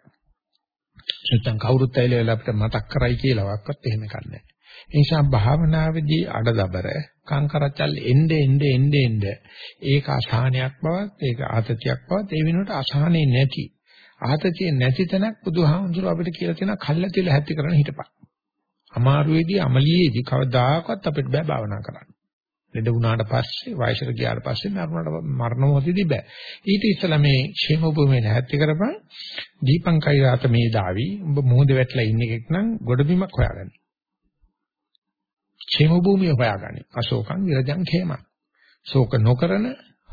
නැත්නම් කවුරුත් ඇවිල්ලා අපිට මතක් කරයි කියලාවත් එහෙම කන්නේ. ඒ නිසා භාවනාවේදී අඩදබර කංකරචල් එnde එnde එnde එnde ඒක අසහනයක් බවත් ඒක ආතතියක් බවත් ඒ වෙනුවට අසහනේ නැති ආතතිය නැති තැනක් බුදුහාමුදුරුව අපිට කියලා තියෙන කල්ැතිල හැටි කරන හිටපන්. අමාරුවේදී අමලියේදී කවදාකවත් අපිට බෑ භාවනා කරන්න. ලෙඩ වුණාට පස්සේ වයසට ගියාට පස්සේ මරණයට මරණ මොහොතේදී බෑ. ඊට ඉස්සලා මේ ക്ഷേම භූමිය නැහැත් කරපන් දීපං කෛරාත මේ දාවි. උඹ මොහොත වැටලා ඉන්න එකෙක් නම් ගොඩබිමක් හොයාගන්න. ക്ഷേම භූමිය හොයාගන්න. අශෝකං විරජං ക്ഷേම. ශෝක නොකරන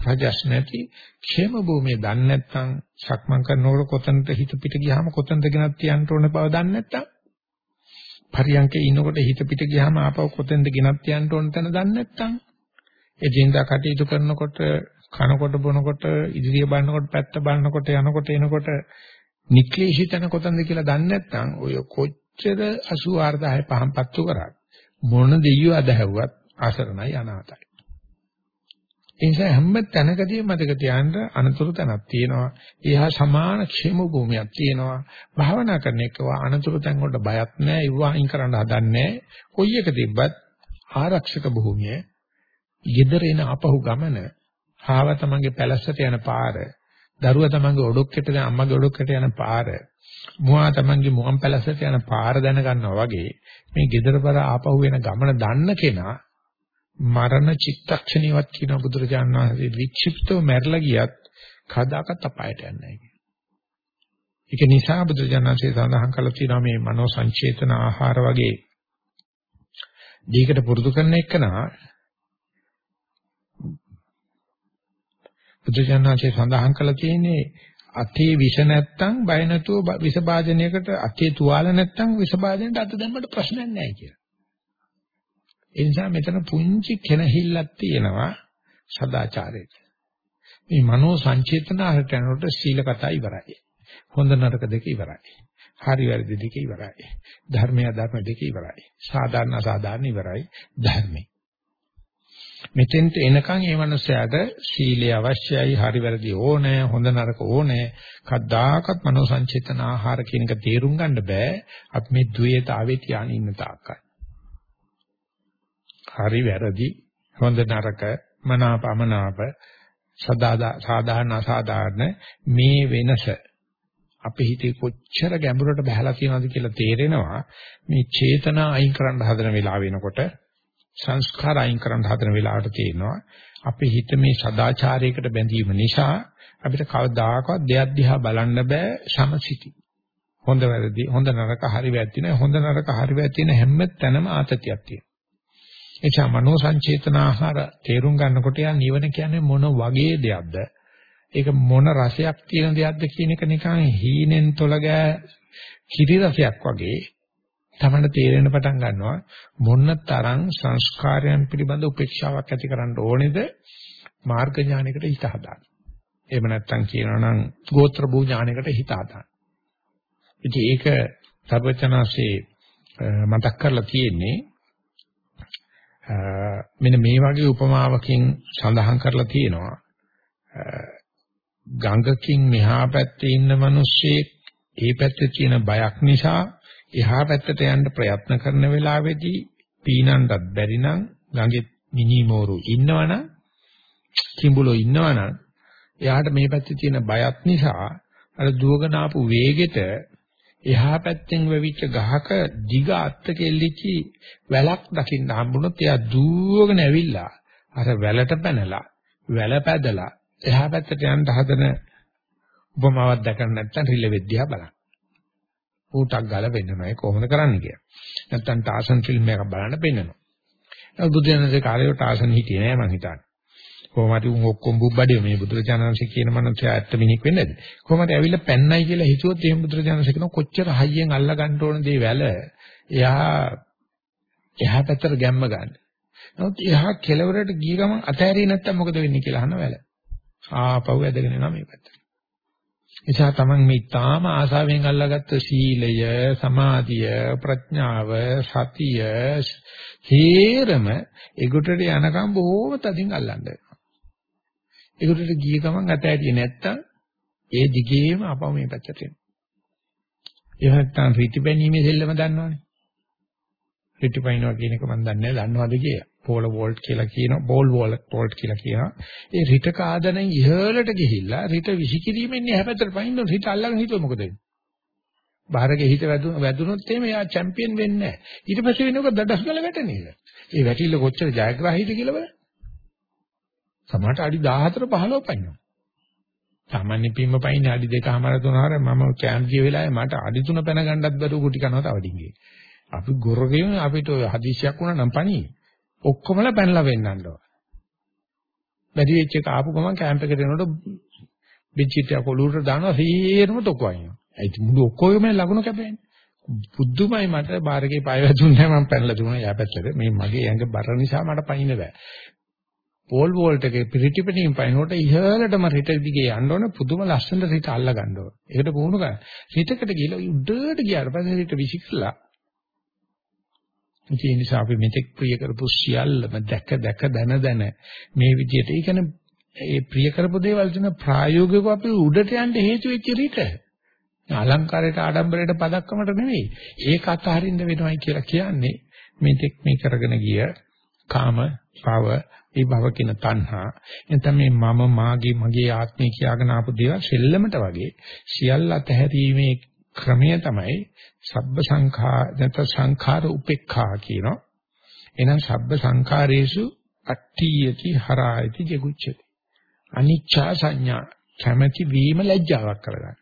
රජස් නැති ക്ഷേම භූමිය දන්නේ නැත්නම් සක්මන් කරනකොට කොතනට හිත පිට ගියාම කොතනද ගෙනත් තියන්න ඕන බව දන්නේ නැත්නම් පරියන්කේ ඉන්නකොට හිත පිට ගියාම ආපහු කොතෙන්ද ගෙනත් යන්න ඕන තැන දන්නේ නැත්නම් එදින්දා කටයුතු කරනකොට කනකොට බොනකොට ඉදිරිය බලනකොට පැත්ත බලනකොට යනකොට එනකොට නික්ලේශී තැන කොතනද කියලා දන්නේ නැත්නම් ඔය කොච්චර 84000 පහන් පත්තු කරා මොන දෙයියෝ අදහැව්වත් අසරණයි අනාතයි. ඒ නිසා හැම තැනකදී මතක තියාගන්න අනතුරු තැනක් තියෙනවා. ඒහා සමාන ക്ഷേම භූමියක් තියෙනවා. භාවනා කරන එකව අනතුරු තැන් වලට බයක් නැහැ. ඒවා අයින් කරන්න හදන්නේ කොයි එක තිබ්බත් ආරක්ෂක භූමිය gedara එන ආපහු ගමන, හාව තමන්ගේ පැලැස්සට යන පාර, දරුවා තමන්ගේ ඔඩොක්කෙට යන අම්මගේ ඔඩොක්කෙට යන පාර, මුවා තමන්ගේ මුවන් පැලැස්සට යන පාර දැන ගන්නවා වගේ මේ gedara පර ආපහු වෙන ගමන දන්න කෙනා මරණ චිත්තක්ෂණියවත් කියන බුදුරජාණන් වහන්සේ වික්ෂිප්තව මැරලා ගියත් කදාකත් අපායට යන්නේ නැහැ. ඒක නිසා බුදුරජාණන් වහන්සේ සඳහන් කළා තියෙනවා මේ මනෝ සංචේතන ආහාර වගේ දීකට පුරුදු කරන එකනා බුදුජානනාංශය සඳහන් කළා තියෙන්නේ අතේ විෂ නැත්තම් බය නැතුව විෂ භාජනයකට අතේ තුවාල නැත්තම් විෂ භාජනයට අත දැම්මට ප්‍රශ්නයක් නැහැ කියලා. ඒ නිසා මෙතන පුංචි කෙනහිල්ලක් තියෙනවා සදාචාරයේ. මේ මනෝ සංචේතන ආහාරට යනකොට සීල කතා ඉවරයි. හොඳ නරක දෙක ඉවරයි. හරි වැරදි දෙක ඉවරයි. ධර්මය අධර්ම දෙක ඉවරයි. සාධාරණ අසාධාරණ ඉවරයි. ධර්මයි. මෙතෙන්ට එනකන් ඒ මනුස්සයාට සීලය අවශ්‍යයි, හරි වැරදි ඕනේ, හොඳ නරක ඕනේ. කද්දාකත් මනෝ සංචේතන ආහාර කියන එක තේරුම් ගන්න බෑ. අපි මේ ද්වේතාවේ තියාගෙන ඉන්න තාක්කයි. හරි වැරදි, හොඳ නරක, මනාපමනාප, සදා සාධාරණ අසාධාරණ මේ වෙනස. අපේ හිතේ කොච්චර ගැඹුරට බහලා තියෙනවද කියලා තේරෙනවා. මේ චේතනා අයින් කරන්න හදන වෙලාව වෙනකොට සංස්කාර අයින් කරන්න හදන වෙලාවට තේරෙනවා. අපේ හිත මේ සදාචාරයකට බැඳීම නිසා අපිට කවදාකවත් දෙයක් දිහා බලන්න බෑ සමසිති හොඳ වැරදි හොඳ නරක හරි වැරදි නෑ. හොඳ නරක හරි වැරදි නෑ හැම තැනම ආතතියක් තියෙනවා. එචා මනෝ සංචේතන ආහාර තේරුම් ගන්නකොට යා නිවන කියන්නේ මොන වගේ දෙයක්ද ඒක මොන රසයක් තියෙන දෙයක්ද කියන එක නිකන් හීනෙන් තොල ගෑ කිරි රසයක් වගේ තමයි තේරෙන්න පටන් ගන්නවා මොන තරම් සංස්කාරයන් පිළිබඳ උපේක්ෂාවක් ඇති කරන්න ඕනේද මාර්ග ඥානයකට හිත හදාන්න. එහෙම නැත්නම් කියනවා නම් ගෝත්‍ර භූ ඥානයකට හිත හදාන්න. ඉතින් ඒක සර්වචනාසේ මතක් කරලා තියෙන්නේ මෙන්න මේ වගේ උපමාවකින් සඳහන් කරලා තියෙනවා. ගඟකින් මෙහා පැත්තේ ඉන්න මිනිස්සෙක් ඒ පැත්තේ තියෙන බයක් නිසා එහා පැත්තට යන්න ප්‍රයත්න කරන වෙලාවේදී පීනන්නත් බැරි නම් ගඟේ මිනිමෝරු ඉන්නවනම් කිඹුලෝ ඉන්නවනම් එයාට මේ පැත්තේ තියෙන බයත් නිසා අර දුවගෙන ආපු වේගෙට එහා පැත්තෙන් වෙවිච්ච ගහක දිග අත්ත කෙල්ලිච්චි වැලක් දකින්න හම්බුනොත් එයා දුවගෙන ඇවිල්ලා අර වැලට පැනලා වැල පැදලා එහා පැත්තට යන්න හදන උපමාවක් දැකන්න නැත්නම් රිල වෙද්දියා බලන්න. ඌටක් ගාලා වෙන්නනවා ඒ කොහොමද කරන්නේ කියලා. නැත්නම් ටාසන් ෆිල්ම් එකක් බලන්න පෙන්නනවා. ඒ බුදුරජාණන්සේ කාලේ ටාසන් හිටියේ නෑ මං හිතන්නේ. කොහොමද උන් ඔක්කොම බුබ්බඩේ මේ බුදුරජාණන්සේ කියන මනුස්සයා ඇත්ත මිනිහෙක් වෙන්නේද? කොහොමද ඇවිල්ලා පැන්නයි කියලා හිතුවොත් එහෙම බුදුරජාණන්සේ කියන කොච්චර හයියෙන් අල්ලා ගන්න ඕන දේ වැල එයා එහා පැත්තට ගැම්ම ගන්න. නමුත් එහා කෙලවරට ගිය ගමන් අතෑරියේ නැත්තම් මොකද වෙන්නේ කියලා අහන වැල. ආපහු ඇදගෙන යනවා මේ පැත්තට. නිසා තමන් මේ තාම ආසාවෙන් අල්ලාගත්ත සීලය, සමාධිය, ප්‍රඥාව, සතිය, හේරම ඒකට යනකම් බොහොම තදින් අල්ලන්න වෙනවා. ඒකට ගිය ගමන් අතෑරියේ නැත්තම් ඒ දිගේම අපව මේ පැත්තට එනවා. එහෙම නැත්නම් රිටිබැනීමේ දෙල්ලම දන්නවනේ. රිටිපයින්නවා කියන එක මම දන්නේ නැහැ දන්නවද කියලා. පෝල වෝල්ට් කියලා කියනවා බෝල් වෝල්ට් කියලා කියනවා. ඒ රිට කාදනෙන් ඉහළට ගිහිල්ලා රිට විසිකිරීමෙන් එහා පැත්තට පයින්න රිට අල්ලගෙන හිතුව මොකද වෙන්නේ? බාහිරගේ හිත වැදුනොත් එහෙම එයා චැම්පියන් වෙන්නේ නැහැ. ඊට පස්සේ වෙනකොට දඩස් ගල වැටෙන්නේ. ඒ වැටිල්ල කොච්චර ජයග්‍රාහීද කියලා බලන්න. සමහරට අඩි 14 15 පයින්නවා. සාමාන්‍ය පිම්ම පයින්නේ අඩි 2කමාර 3මාර මම කැම්ප් ගිය වෙලාවේ මට අඩි 3 පැන ගන්නත් බැරුව කුටි කනවා තව ඩිංගේ. අපි ගොරගෙන අපිට හදිසියක් වුණා නම් පණී. ඔක්කොමලා පැනලා වෙන්නන්න ඕන. බැරි වෙච්ච එක ආපු ගමන් කැම්ප් එකට එනකොට බෙච්චිට කොළුරට දානවා සීරම තොකෝ අයිනවා. ඒ මුළු ඔක්කොම ලකුණු කැපෙන්නේ. බුද්ධුමයි මට බාරකේ පය වැදුන්නේ මම පැනලා දුන්නා යාපැත්තට. මේ මගේ ඇඟ බර නිසා මට පයින්න බෑ. පෝල් වෝල්ට් එකේ පිරිටිපණින් පයින්නකොට ඉහළටම රිට දිගේ යන්න ඕන පුදුම ලස්සන රිට අල්ල ගන්න ඕන. ඒකට පුහුණු කරන්න. රිටකට ගිහලා උඩට ගියාට පස්සේ රිට විසිකලා ඒ නිසා අපි මෙතෙක් ප්‍රිය කරපු සියල්ලම දැක දැක දන දන මේ විදිහට ඒ කියන්නේ ඒ ප්‍රිය කරපු දේවල් තුන ප්‍රායෝගිකව අපි උඩට යන්න හේතු වෙච්ච රිට. අලංකාරයට ආඩම්බරයට පදක්කමට නෙවෙයි. ඒක අතහරින්න වෙනවයි කියලා කියන්නේ මෙතෙක් මේ කරගෙන ගිය කාම, භව, ඒ භව කියන තණ්හා එතන මේ මම මාගේ මගේ ආත්මය කියාගෙන ආපු දේවල් සෙල්ලමට වගේ සියල්ල අතහැරීමේ ක්‍රමය තමයි සබ්බ සංඛා නැත සංඛාර උපේක්ඛා කියනවා. එහෙනම් සබ්බ සංඛාරේසු අට්ඨියති හරායති ජගුච්ඡති. අනිච්චා සංඥා කැමැති වීම ලැජ්ජාවක් කරගන්න.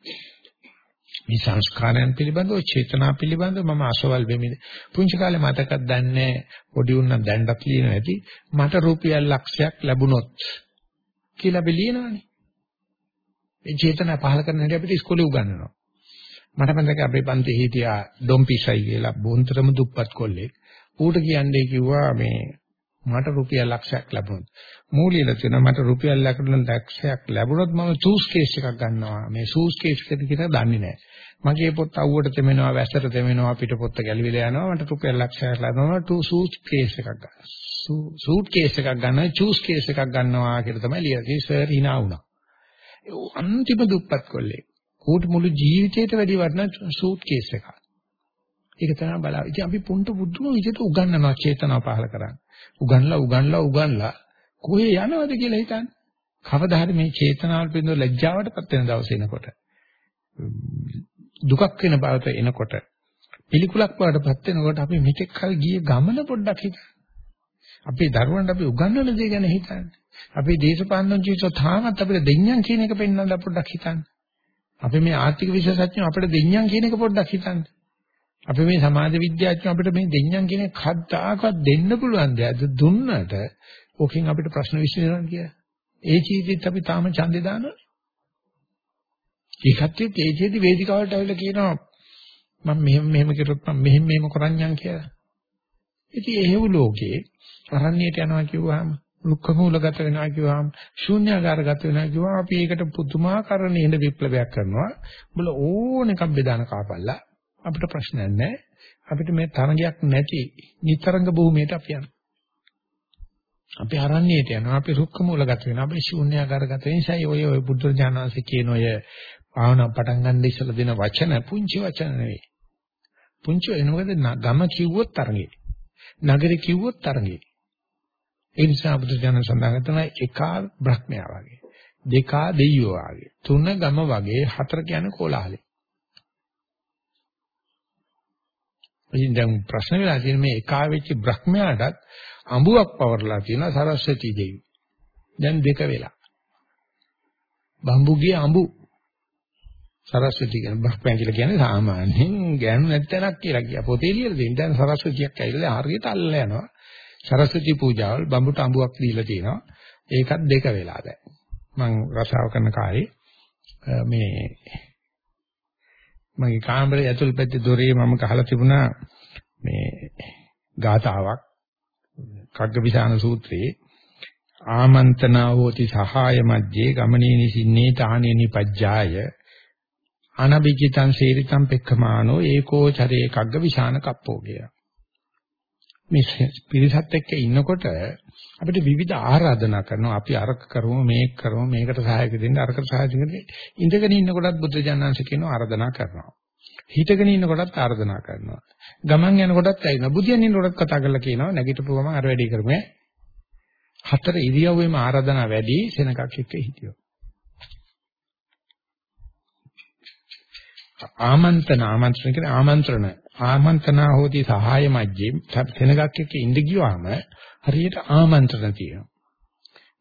මේ සංස්කාරයන් පිළිබඳව චේතනා පිළිබඳව මම අසවල් වෙමි. පුංචි කාලේ මතකක් දන්නේ පොඩි උන්නම් දැන්නත් ලියන ඇති මට රුපියල් ලක්ෂයක් ලැබුණොත් කියලා අපි ලියනවානේ. ඒ චේතනා පහල කරන හැටි අපිට ඉස්කෝලේ උගන්වනවා. මට මතකයි අපේ පන්තියේ හිටියා ඩොම්පිසයි කියලා බොන්තරම දුප්පත් කොල්ලෙක්. ඌට කියන්නේ කිව්වා මේ මට රුපියල් ලක්ෂයක් ලැබුණොත් මූලියල තියෙන මට රුපියල් ලක්ෂයක් ලැබුණොත් මම සූස් කේස් එකක් ගන්නවා මේ සූස් කේස් එක කියලා දන්නේ නැහැ මගේ පොත් අවුවට තෙමෙනවා වැස්සට තෙමෙනවා පිට පොත්ත ගැලවිලා යනවා මට රුපියල් ලක්ෂයක් ලැබුණා ටු සූස් කේස් එකක් ගන්න සූට් කේස් එකක් ගන්නවා චූස් කේස් එකක් ගන්නවා කියලා තමයි ලියලා තියෙන්නේ සර් hina වුණා අන්තිම දුප්පත් කොල්ලේ ඌට මුළු ජීවිතේට වැඩි වටිනා සූට් කේස් එකක් ඒක තමයි බලාව. ඉතින් අපි පුන්ට බුදුම විදිහට උගන්වනවා චේතනාව පහල කරන්නේ. උගන්ලා උගන්ලා උගන්ලා කොහේ යනවද කියලා හිතන්නේ. කවදා හරි මේ චේතනාවල් පිළිබඳව ලැජ්ජාවටපත් වෙන දවස එනකොට දුකක් වෙන බවට එනකොට පිළිකුලක් බවටපත් වෙනකොට අපි මෙතෙක් කල ගිය ගමන පොඩ්ඩක් හිතන්න. අපේ දරුවන්ට අපි උගන්වන දේ ගැන හිතන්න. අපේ දේශපාලන ජීවිතය තාමත් අපිට දෙඤ්ඤම් කියන එක පෙන්වන්න පොඩ්ඩක් හිතන්න. අපි මේ ආර්ථික විශේෂඥයෝ අපිට දෙඤ්ඤම් කියන එක පොඩ්ඩක් හිතන්න. අපි මේ සමාජ විද්‍යාඥයෝ අපිට මේ දෙඤ්ඤම් කියන කද්දාකවත් දෙන්න පුළුවන් දෙයක්ද දුන්නට ඕකෙන් අපිට ප්‍රශ්න විසඳනවා කියලා. ඒ ජීවිතෙත් අපි තාම ඡන්දේ දානවා. ඒකත් එක්ක ඒ ජීවිත වේදිකාවලට ඇවිල්ලා කියනවා මම මෙහෙම මෙහෙම කරොත් මම මෙහෙම මෙහෙම කරන්නම් කියලා. ඉතින් එහෙව් ලෝකේ අරණ්‍යයට යනවා කිව්වහම රුක්ක මූලගත වෙනවා කිව්වහම ශූන්‍යාකාරගත වෙනවා කිව්වම අපි ඒකට පුදුමාකාර නේද විප්ලවයක් කරනවා. උඹල ඕන එකක් බෙදාන කාපල්ලා අපිට ප්‍රශ්නයක් නැහැ. අපිට මේ තරඟයක් නැති නිතරංග භූමියට අපි යනවා. අපි අරණ්‍යයට යනවා. අපි රුක්ක මූලගත වෙනවා. අපි ශූන්‍යාකාරගත වෙන නිසා ඔය ඔය බුද්ධ ඥානanse කියන ඔය භාවනා පටන් ගන්න ඉස්සලා දෙන වචන පුංචි වචන නෙවෙයි. පුංචි එනකොට ගම කිව්වොත් තරඟේ. නගරේ කිව්වොත් තරඟේ. ඒ නිසා බුදු දාන සඳහන් කරන එකා බ්‍රහ්මයා වගේ දෙකා දෙයියෝ වගේ තුන ගම වගේ හතර කියන්නේ කොලාහලේ ඉතින් දැන් ප්‍රශ්න වෙලා තියෙන මේ එකා වෙච්ච බ්‍රහ්මයාටත් අඹුවක් පවර්ලා තියෙනවා සරස්වති දෙවි. දැන් දෙක වෙලා. බම්බුගේ අඹු සරස්වති කියන බ්‍රහ්මයා කියලා කියන්නේ සාමාන්‍යයෙන් ගෑනු නැත්තනක් කියලා කිය. පොතේ ලියලා තියෙන දැන් සරස්වතියක් ඇවිල්ලා හරියට අල්ලලා යනවා. සරස්වති පූජාවල් බම්බුට අඹුවක් දීලා තියෙනවා. ඒකත් දෙක වෙලා දැන්. මම රසාව කරන කාලේ මේ මගේ කාමරේ ඇතුල් පැත්තේ දොරේ මම ගහලා තිබුණා මේ ගාතාවක් කග්ගවිසාන සූත්‍රයේ ආමන්ත්‍රණා හෝති සහාය මජ්ජේ ගමනේ නිසින්නේ තානේ නිපජ්ජාය අනබිජිතං සේරිතං පෙක්ඛමානෝ ඒකෝ චරේ කග්ගවිසාන කප්පෝ කිය. මේ පිරිසත් එක්ක ඉන්නකොට අපිට විවිධ ආරාධනා කරනවා. අපි අරක කරමු මේක කරමු මේකට සහායක දෙන්න අරකට සහායක දෙන්න. ඉඳගෙන ඉන්නකොටත් බුද්ධ ජානංශ කියනවා ආරාධනා කරනවා. හිටගෙන ඉන්නකොටත් ආරාධනා කරනවා. ගමන් යනකොටත් ඇයිනවා බුදියන් ඉන්නකොටත් කතා කරලා කියනවා. නැගිටපු ගමන් අර වැඩේ කරමු හතර ඉරියව්වෙම ආරාධනා වැඩි සෙනගක් එක්ක හිටියෝ ආමන්ත්‍රණ ආමන්ත්‍රණ කියන්නේ ආමන්ත්‍රණ ආමන්ත්‍රණා හෝති සහාය මැජ්ජේ සෙනගක් එක්ක ඉඳ ගියාම හරියට ආමන්ත්‍රණ තියෙනවා.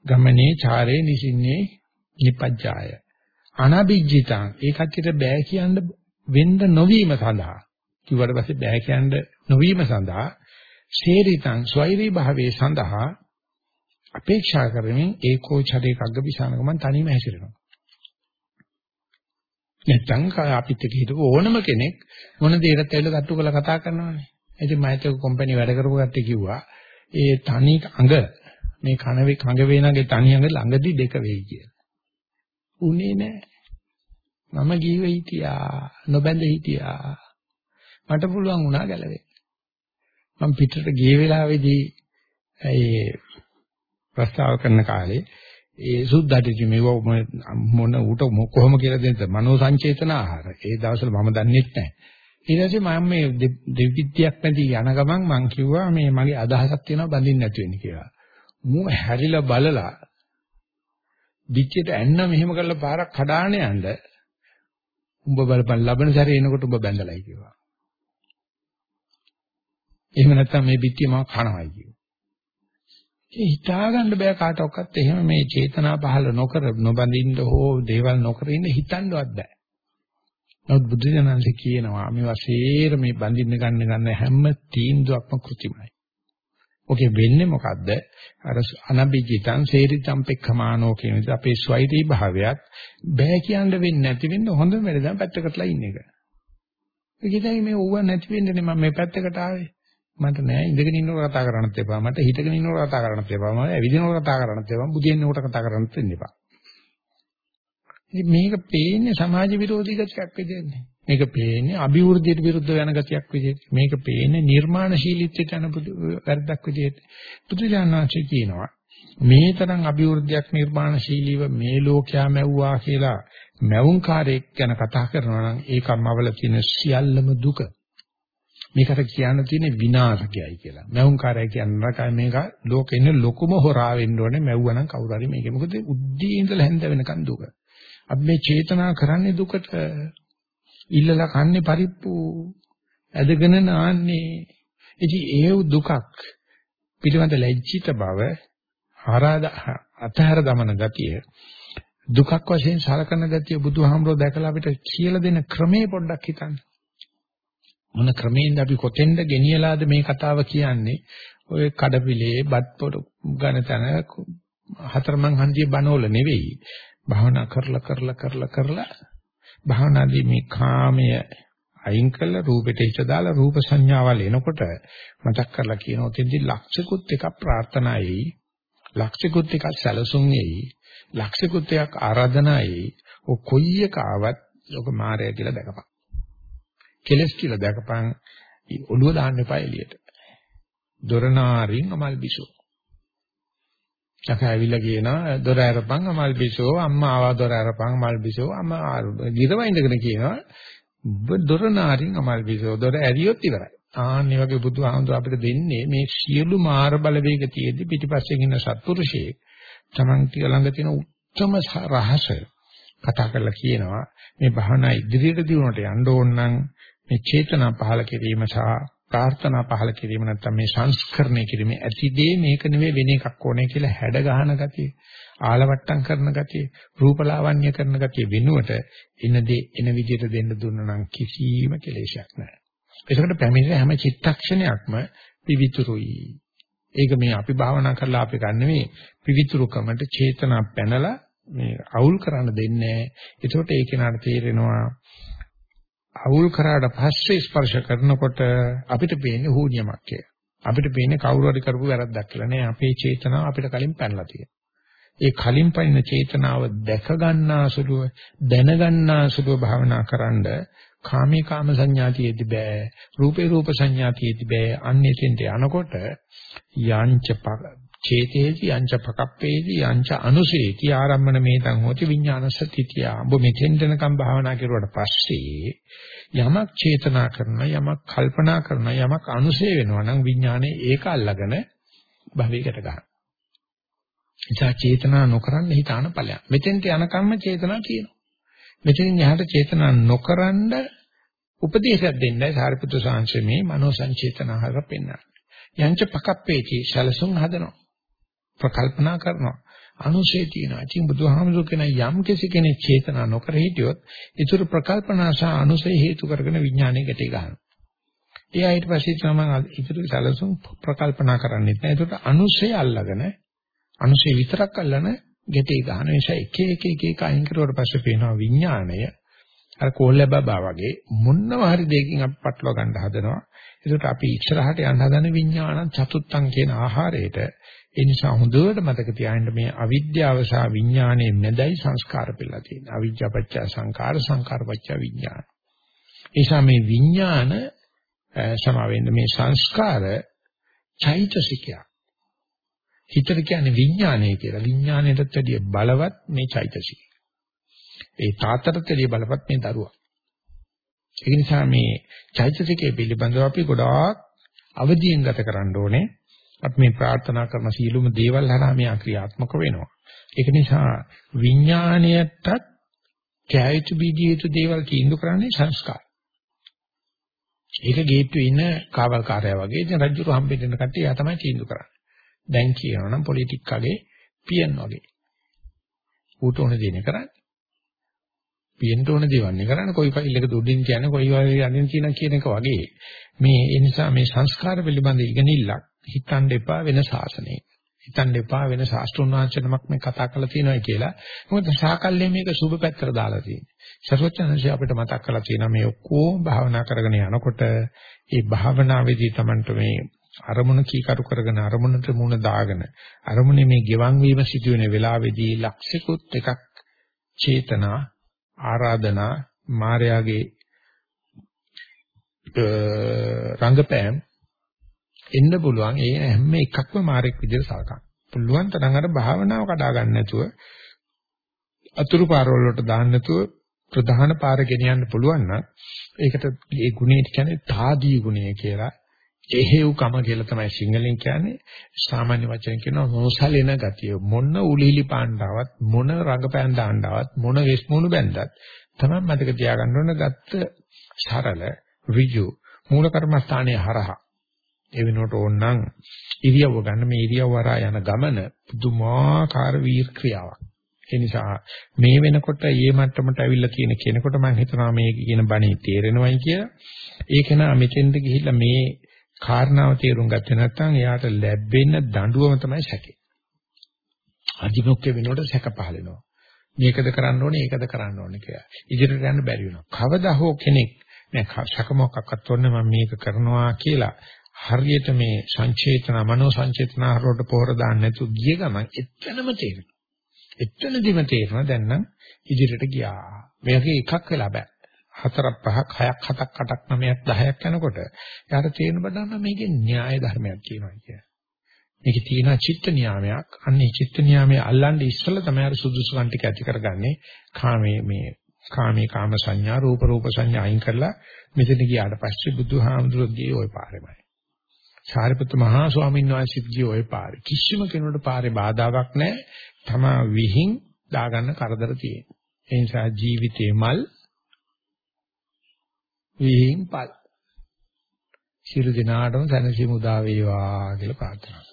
ගමනේ චාරේ නිසින්නේ නිපජ්ජාය. අනබිජ්ජිතං ඒ කච්චිට බෑ කියන්න වෙන්න නොවීම සඳහා කිව්වට පස්සේ බෑ කියන්න නොවීම සඳහා ශේරිතං ස්වෛරී භාවයේ සඳහා අපේක්ෂා කරමින් ඒකෝචරේ කග්ගபிසානක මන් තනියම හැසිරෙනවා. නැත්තම් අපිත් එක්ක හිටපු ඕනම කෙනෙක් මොන දෙයකට ඇවිල්ලා කට්ටු කරලා කතා කරනවානේ. ඉතින් මම ඒක කම්පැනි වැඩ කරපු කට්ටිය කිව්වා ඒ තනි අඟ මේ කන කඟ වේනගේ තනි අඟ ළඟදී දෙක වෙයි කියලා. උනේ නෑ. මම ගිහිව හිටියා නොබැඳ හිටියා. මට පුළුවන් වුණා ගැලවෙන්න. මම පිටට ගිය වෙලාවේදී ඒ ප්‍රස්තාව කරන කාලේ ඒ සුද්ධටි මේව මොන උට කොහොම කියලා දෙන්නද මනෝ සංචේතන ආහාර. ඒ දවස්වල මම දන්නේ නැහැ. ඊට පස්සේ මම මේ දෙවිද්‍යාවක් නැති යන ගමන් මං කිව්වා මේ මගේ අදහසක් තියෙනවා බඳින්න නැති වෙන්න කියලා. මූ හැරිලා බලලා පිටියට ඇන්න මෙහෙම කරලා පාරක් කඩාන යන්න උඹ බලපන් ලබන සැරේ එනකොට උඹ බැඳලායි කිව්වා. එහෙම නැත්නම් මේ පිටිය මම කනවායි කිව්වා. ඒ හිතාගන්න බෑ කාටවත් එහෙම මේ චේතනා පහළ නොකර නොබඳින්න හෝ දේවල් නොකර ඉන්න හිතන්නවත් බෑ. නමුත් බුදු දනන්සේ කියනවා මේ වශයෙන් මේ බඳින්න ගන්න ගන්න හැම තීන්දුවක්ම કૃතිමයි. ඔකේ වෙන්නේ මොකද්ද? අර අනබිජිතං සේරිතං පෙක්ඛමානෝ කියන විදිහට අපේ ස්වෛරී භාවයත් බෑ කියන්න වෙන්නේ නැති වෙන්න හොඳම වැඩ දැන් පැත්තකටලා ඉන්න එක. ඒකයි මේ ඕව නැති වෙන්නේ මම මේ පැත්තකට ආවේ. මට නෑ ඉඳගෙන ඉන්නකොට කතා කරන්නත් එපා. මට හිටගෙන ඉන්නකොට කතා කරන්නත් එපා. මම ඇවිදිනකොට කතා කරන්නත් එපා. බුදියෙන්නකොට කතා කරන්නත් වෙන්න එපා. ඉතින් මේක පේන්නේ සමාජ විරෝධී ගතියක් විදිහට. මේක පේන්නේ අභිවෘද්ධියට විරුද්ධ වෙන ගතියක් විදිහට. මේක පේන්නේ නිර්මාණශීලීත්වයට යන වැරද්දක් විදිහට. පුදුජානනාංශය කියනවා මේ තරම් අභිවෘද්ධියක් නිර්මාණශීලීව මේ ලෝකයා මැව්වා කියලා මැවුම්කාරයෙක් ගැන කතා කරනවා නම් ඒකමවල තියෙන සියල්ලම දුක. මේකට කියන්න තියෙන විනාශකයයි කියලා. මැවුම්කාරය කියන්නේ නරකයි මේක ලෝකෙ ඉන්න ලොකුම හොරා වෙන්න ඕනේ මැව්වනම් කවුරු හරි මේක. මොකද උද්දී ඉඳලා හැන්ද වෙනකන් දුක. අපි මේ චේතනා කරන්නේ දුකට ඉල්ලලා කන්නේ පරිප්පු ඇදගෙන නාන්නේ ඉතින් ඒ දුකක් පිටවන්ත ලැජ්ජිත බව ආරාධ අතහැර දමන ගතිය දුකක් වශයෙන් සලකන ගතිය බුදුහාමුදුරුවෝ දැකලා අපිට කියලා දෙන ක්‍රමේ පොඩ්ඩක් හිතන්න මොන ක්‍රමෙන්ද අපි කොතෙන්ද ගෙනියලාද මේ කතාව කියන්නේ? ඔය කඩපිලේ බත් පොඩ ගණතන හතරමං හන්දිය බනෝල නෙවෙයි. භාවනා කරලා කරලා කරලා කරලා භාවනාදී මේ කාමය අයින් කළා රූපෙට හිත දාලා රූප සංඥාවල් එනකොට මතක් කරලා කියනවා තෙන්දි ලක්ෂිකුත් එකක් ප්‍රාර්ථනායි. ලක්ෂිකුත් එකක් සැලසුම්ෙයි ලක්ෂිකුත් එකක් ආරාධනායි. ඔය කොයි එක ආවත් ඔක මායя කියලා දැකපන්. කෙලස් කියලා දැකපන්. ඔළුව දාන්න එපා එළියට. දොරනාරින් අමල් බිසෝ. චක ඇවිල්ලා කියනවා දොර අරපන් අමල් බිසෝ අම්මා ආවා දොර අරපන් අමල් බිසෝ අම්මා ගිරව ඉඳගෙන කියනවා ඔබ දොර නාරින් අමල් බිසෝ දොර ඇරියොත් ඉවරයි. ආන්නේ වගේ බුදුහාමුදුර අපිට දෙන්නේ මේ සියලු මාර බලවේග තියෙද්දි පිටිපස්සෙන් ඉන්න සත්පුරුෂයෙක් Taman ටික ළඟ තියෙන උත්තම රහස කතා කරලා කියනවා මේ භවනා ඉදිරියට දියුණුවට යන්න ඕන නම් මේ චේතනා පහල කිරීම සහ ප්‍රාර්ථනා පහල කිරීම නැත්නම් මේ සංස්කරණය කිරීම ඇතිදේ මේක නෙවෙයි වෙන එකක් ඕනේ කියලා හැඩ ගහන ගතිය ආලවට්ටම් කරන ගතිය රූපලාවන්‍ය කරන ගතිය වෙනුවට එනදී එන විදිහට දෙන්න දුන්න නම් කිසිම කෙලෙසයක් නැහැ. ඒකට පැමිණෙන හැම චිත්තක්ෂණයක්ම පිවිතුරුයි. ඒක මේ අපි භාවනා කරලා අපි ගන්න මේ පිවිතුරුකමට චේතනා පැනලා මේ අවුල් කරන්න දෙන්නේ නැහැ. ඒකට ඒ කෙනාට තේරෙනවා අවුල් කරාට පස්සේ ස්පර්ශ කරනකොට අපිට පේන්නේ හුනියමක් කියලා. අපිට පේන්නේ කවුරු හරි කරපු වැරද්දක් කියලා නෑ. අපේ චේතනාව අපිට කලින් පැනලා තියෙනවා. ඒ කලින් පයින් චේතනාව දැක ගන්නාසුලුව දැන ගන්නාසුලුව භාවනා කරන්ඩ කාමී කාම සංඥාතියෙදි බෑ. රූපේ රූප සංඥාතියෙදි බෑ. අන්නේ තෙන්ට යනකොට යංච චේතේති යංච පකප්පේති යංච අනුසේති ආරම්මන මේතං හොති විඥානසතිතිය. ඔබ මෙතෙන් දෙනකම් භාවනා කරුවාට පස්සේ යමක් චේතනා කරන යමක් කල්පනා කරන යමක් අනුසේ වෙනවා නම් විඥානේ ඒක අල්ලගෙන භවයකට ගන්න. එචා චේතනා නොකරන්න හිතාන ඵලයක්. මෙතෙන්ට යනකම්ම චේතනා කියනවා. මෙතනින් එහාට චේතනා නොකරන්න උපදේශයක් දෙන්නයි සාරිපුත්‍ර සාංශමේ මනෝ සංචේතනහර පෙන්වන්නේ. යංච පකප්පේචි සලසුන් හදනවා. ප්‍රකල්පනා කරනවා. අනුශේ තියෙනවා. ඉතින් බුදුහාමුදුරු කියන යම් කෙනෙක් චේතනා නොකර හිටියොත් ඒතර ප්‍රකල්පනා සහ අනුශේ හේතු කරගෙන විඥානය ගැටේ ගන්නවා. එයා ඊට පස්සේ තමයි ඉතුරු සැලසුම් ප්‍රකල්පනා කරන්නේ නැහැ. ඒකට අනුශේ අල්ලගෙන අනුශේ විතරක් අල්ලන ගැටේ ගන්න නිසා එක එක එක එක අයින් කරුවට පස්සේ පේනවා විඥාණය අර කෝල්ල බබා වගේ මොන්නව හරි දෙයකින් අපි පටලවා ගන්න හදනවා. ඒකට අපි ඉස්සරහට යන්න හදන විඥාන චතුත්තං කියන ආහාරයට ඒ නිසා හොඳට මතක තියාගන්න මේ අවිද්‍යාව සහ විඥානයේ මැදයි සංස්කාර පිළලා තියෙන්නේ. අවිද්‍යාපච්ච සංකාර සංකාරපච්ච විඥාන. ඒ නිසා මේ විඥාන සමාවෙන්න මේ සංස්කාර චෛතසිකය. හිතට කියන්නේ විඥානය කියලා. විඥාණයටත් වැඩිය බලවත් මේ චෛතසිකය. ඒ තාත්තටත් වැඩිය බලවත් මේ දරුවා. ඒ නිසා මේ චෛතසිකයේ පිළිබඳව අපි ගොඩාක් අවදියෙන් ගත කරන්න ඕනේ. අපි මේ ප්‍රාර්ථනා කරන සීලුම දේවල් හරහා මෙයා ක්‍රියාත්මක වෙනවා. ඒක නිසා විඥාණයටත් කැයිතු බීජීතු දේවල් තීන්දුව කරන්නේ සංස්කාර. ඒක ගේට්ටුවේ ඉන්න කාවල්කාරයා වගේ ඉතින් රජුරු හම්බෙන්න කට්ටිය යා තමයි තීන්දුව කරන්නේ. දැන් කියනවනම් පොලිටික්කගේ පියන් වගේ. ඌට ඕන දේ කරන්නේ. පියන්ට ඕන දේවල් නේ කරන්නේ කොයි ෆයිල් එක දුඩින් කියන්නේ කොයි වගේ යන්නේ කියන කියන එක වගේ. මේ ඒ නිසා මේ සංස්කාර පිළිබඳ ඉගෙනILLක් හිතන්න එපා වෙන ශාසනයක. හිතන්න එපා වෙන ශාස්ත්‍රුන් වහන්සේනමක් මේ කතා කරලා තියෙනවා කියලා. මොකද සාකල්යේ මේක සුබ පැත්තට දාලා තියෙන්නේ. සර්වඥාන්සේ අපිට මතක් කරලා තියෙනවා මේ ඔක්කොම භාවනා කරගෙන යනකොට ඒ භාවනාවේදී Tamanට මේ අරමුණ කීකරු කරගෙන අරමුණට මුණ දාගෙන අරමුණේ මේ ගෙවන් වීම සිදුවෙන වෙලාවේදී ලක්ෂිකුත් එකක් චේතනා ආරාධනා මායාගේ රංගපෑම් එන්න පුළුවන් ඒ හැම එකක්ම මාරෙක් විදිහට සලකන්න. පුළුවන් තරම් අර භාවනාව කඩා ගන්න නැතුව අතුරු පාරවල වලට දාන්න නැතුව ප්‍රධාන පාර ගෙනියන්න පුළුවන් නම් ඒකට ඒ ගුණය කියන්නේ තාදී ගුණය කියලා. එහෙව්කම කියලා තමයි සිංහලෙන් කියන්නේ. සාමාන්‍ය වචන කියනවා නොසලෙන ගතිය. මොන උලිලි පාණ්ඩාවත් මොන රඟපෑම් දාණ්ඩාවත් මොන වෙස්මුණු බැන්දත් තමයි මතක තියාගන්න ඕන ගත්ත සරල ඍජු මූල කර්මස්ථානයේ හරහා ඒ වෙනකොට ඕනනම් ඉරියව්ව ගන්න මේ ඉරියව්ව හරහා යන ගමන පුදුමාකාර වීර් ක්‍රියාවක්. ඒ නිසා මේ වෙනකොට ඊයේ මට්ටමට ඇවිල්ලා තියෙන කෙනෙකුට මම හිතනවා මේ කියන බණේ තේරෙනවයි කියලා. ඒක නා මෙතෙන්ද ගිහිල්ලා මේ කාරණාව තේරුම් ගත්තේ නැත්නම් එයාට ලැබෙන දඬුවම තමයි සැකේ. අධිමුඛ්‍ය වෙනකොට සැක පහල වෙනවා. මේකද කරන්න ඕනේ ඒකද කරන්න ඕනේ කියලා. ඉදිරියට යන්න බැරි වෙනවා. කවදා හෝ කෙනෙක් නෑ සැක මොකක්වත් ඕනේ මම මේක කරනවා කියලා හරියට මේ සංචේතන මනෝ සංචේතන හරවට පොහොර දාන්න නැතු ගිය ගමන් එතනම තේරෙනවා. එතනදිම තේරෙනවා දැන් නම් ඉදිරියට ගියා. මේකේ එකක් වෙලා බෑ. හතරක් පහක් හයක් හතක් අටක් නවයක් 10ක් යනකොට යාට තේරෙන බඩන්න මේකේ න්‍යාය ධර්මයක් කියනවා කියන්නේ. මේකේ තියෙන චිත්ත නියාමයක්. අන්නේ චිත්ත නියාමයේ අල්ලන්නේ ඉස්සෙල්ලා තමයි අර සුදුසුකම් ටික ඇති කරගන්නේ. කාමයේ මේ කාමී කාම සංඥා රූප රූප සංඥා අයින් කරලා මෙතන ගියාට පස්සේ බුදුහාමුදුරුවෝ ගියේ ওই පාරෙමයි. සාරිපුත්ත මහා ස්වාමීන් වහන්සේ ගියේ ওই පාරේ. කිසිම කෙනෙකුට පාරේ බාධාවක් නැහැ. තමා විහිං දාගන්න කරදර තියෙන. ඒ නිසා ජීවිතේ මල් විහිං පල්. සියලු දිනාටම සැනසීම උදා වේවා කියලා ප්‍රාර්ථනා කරනවා.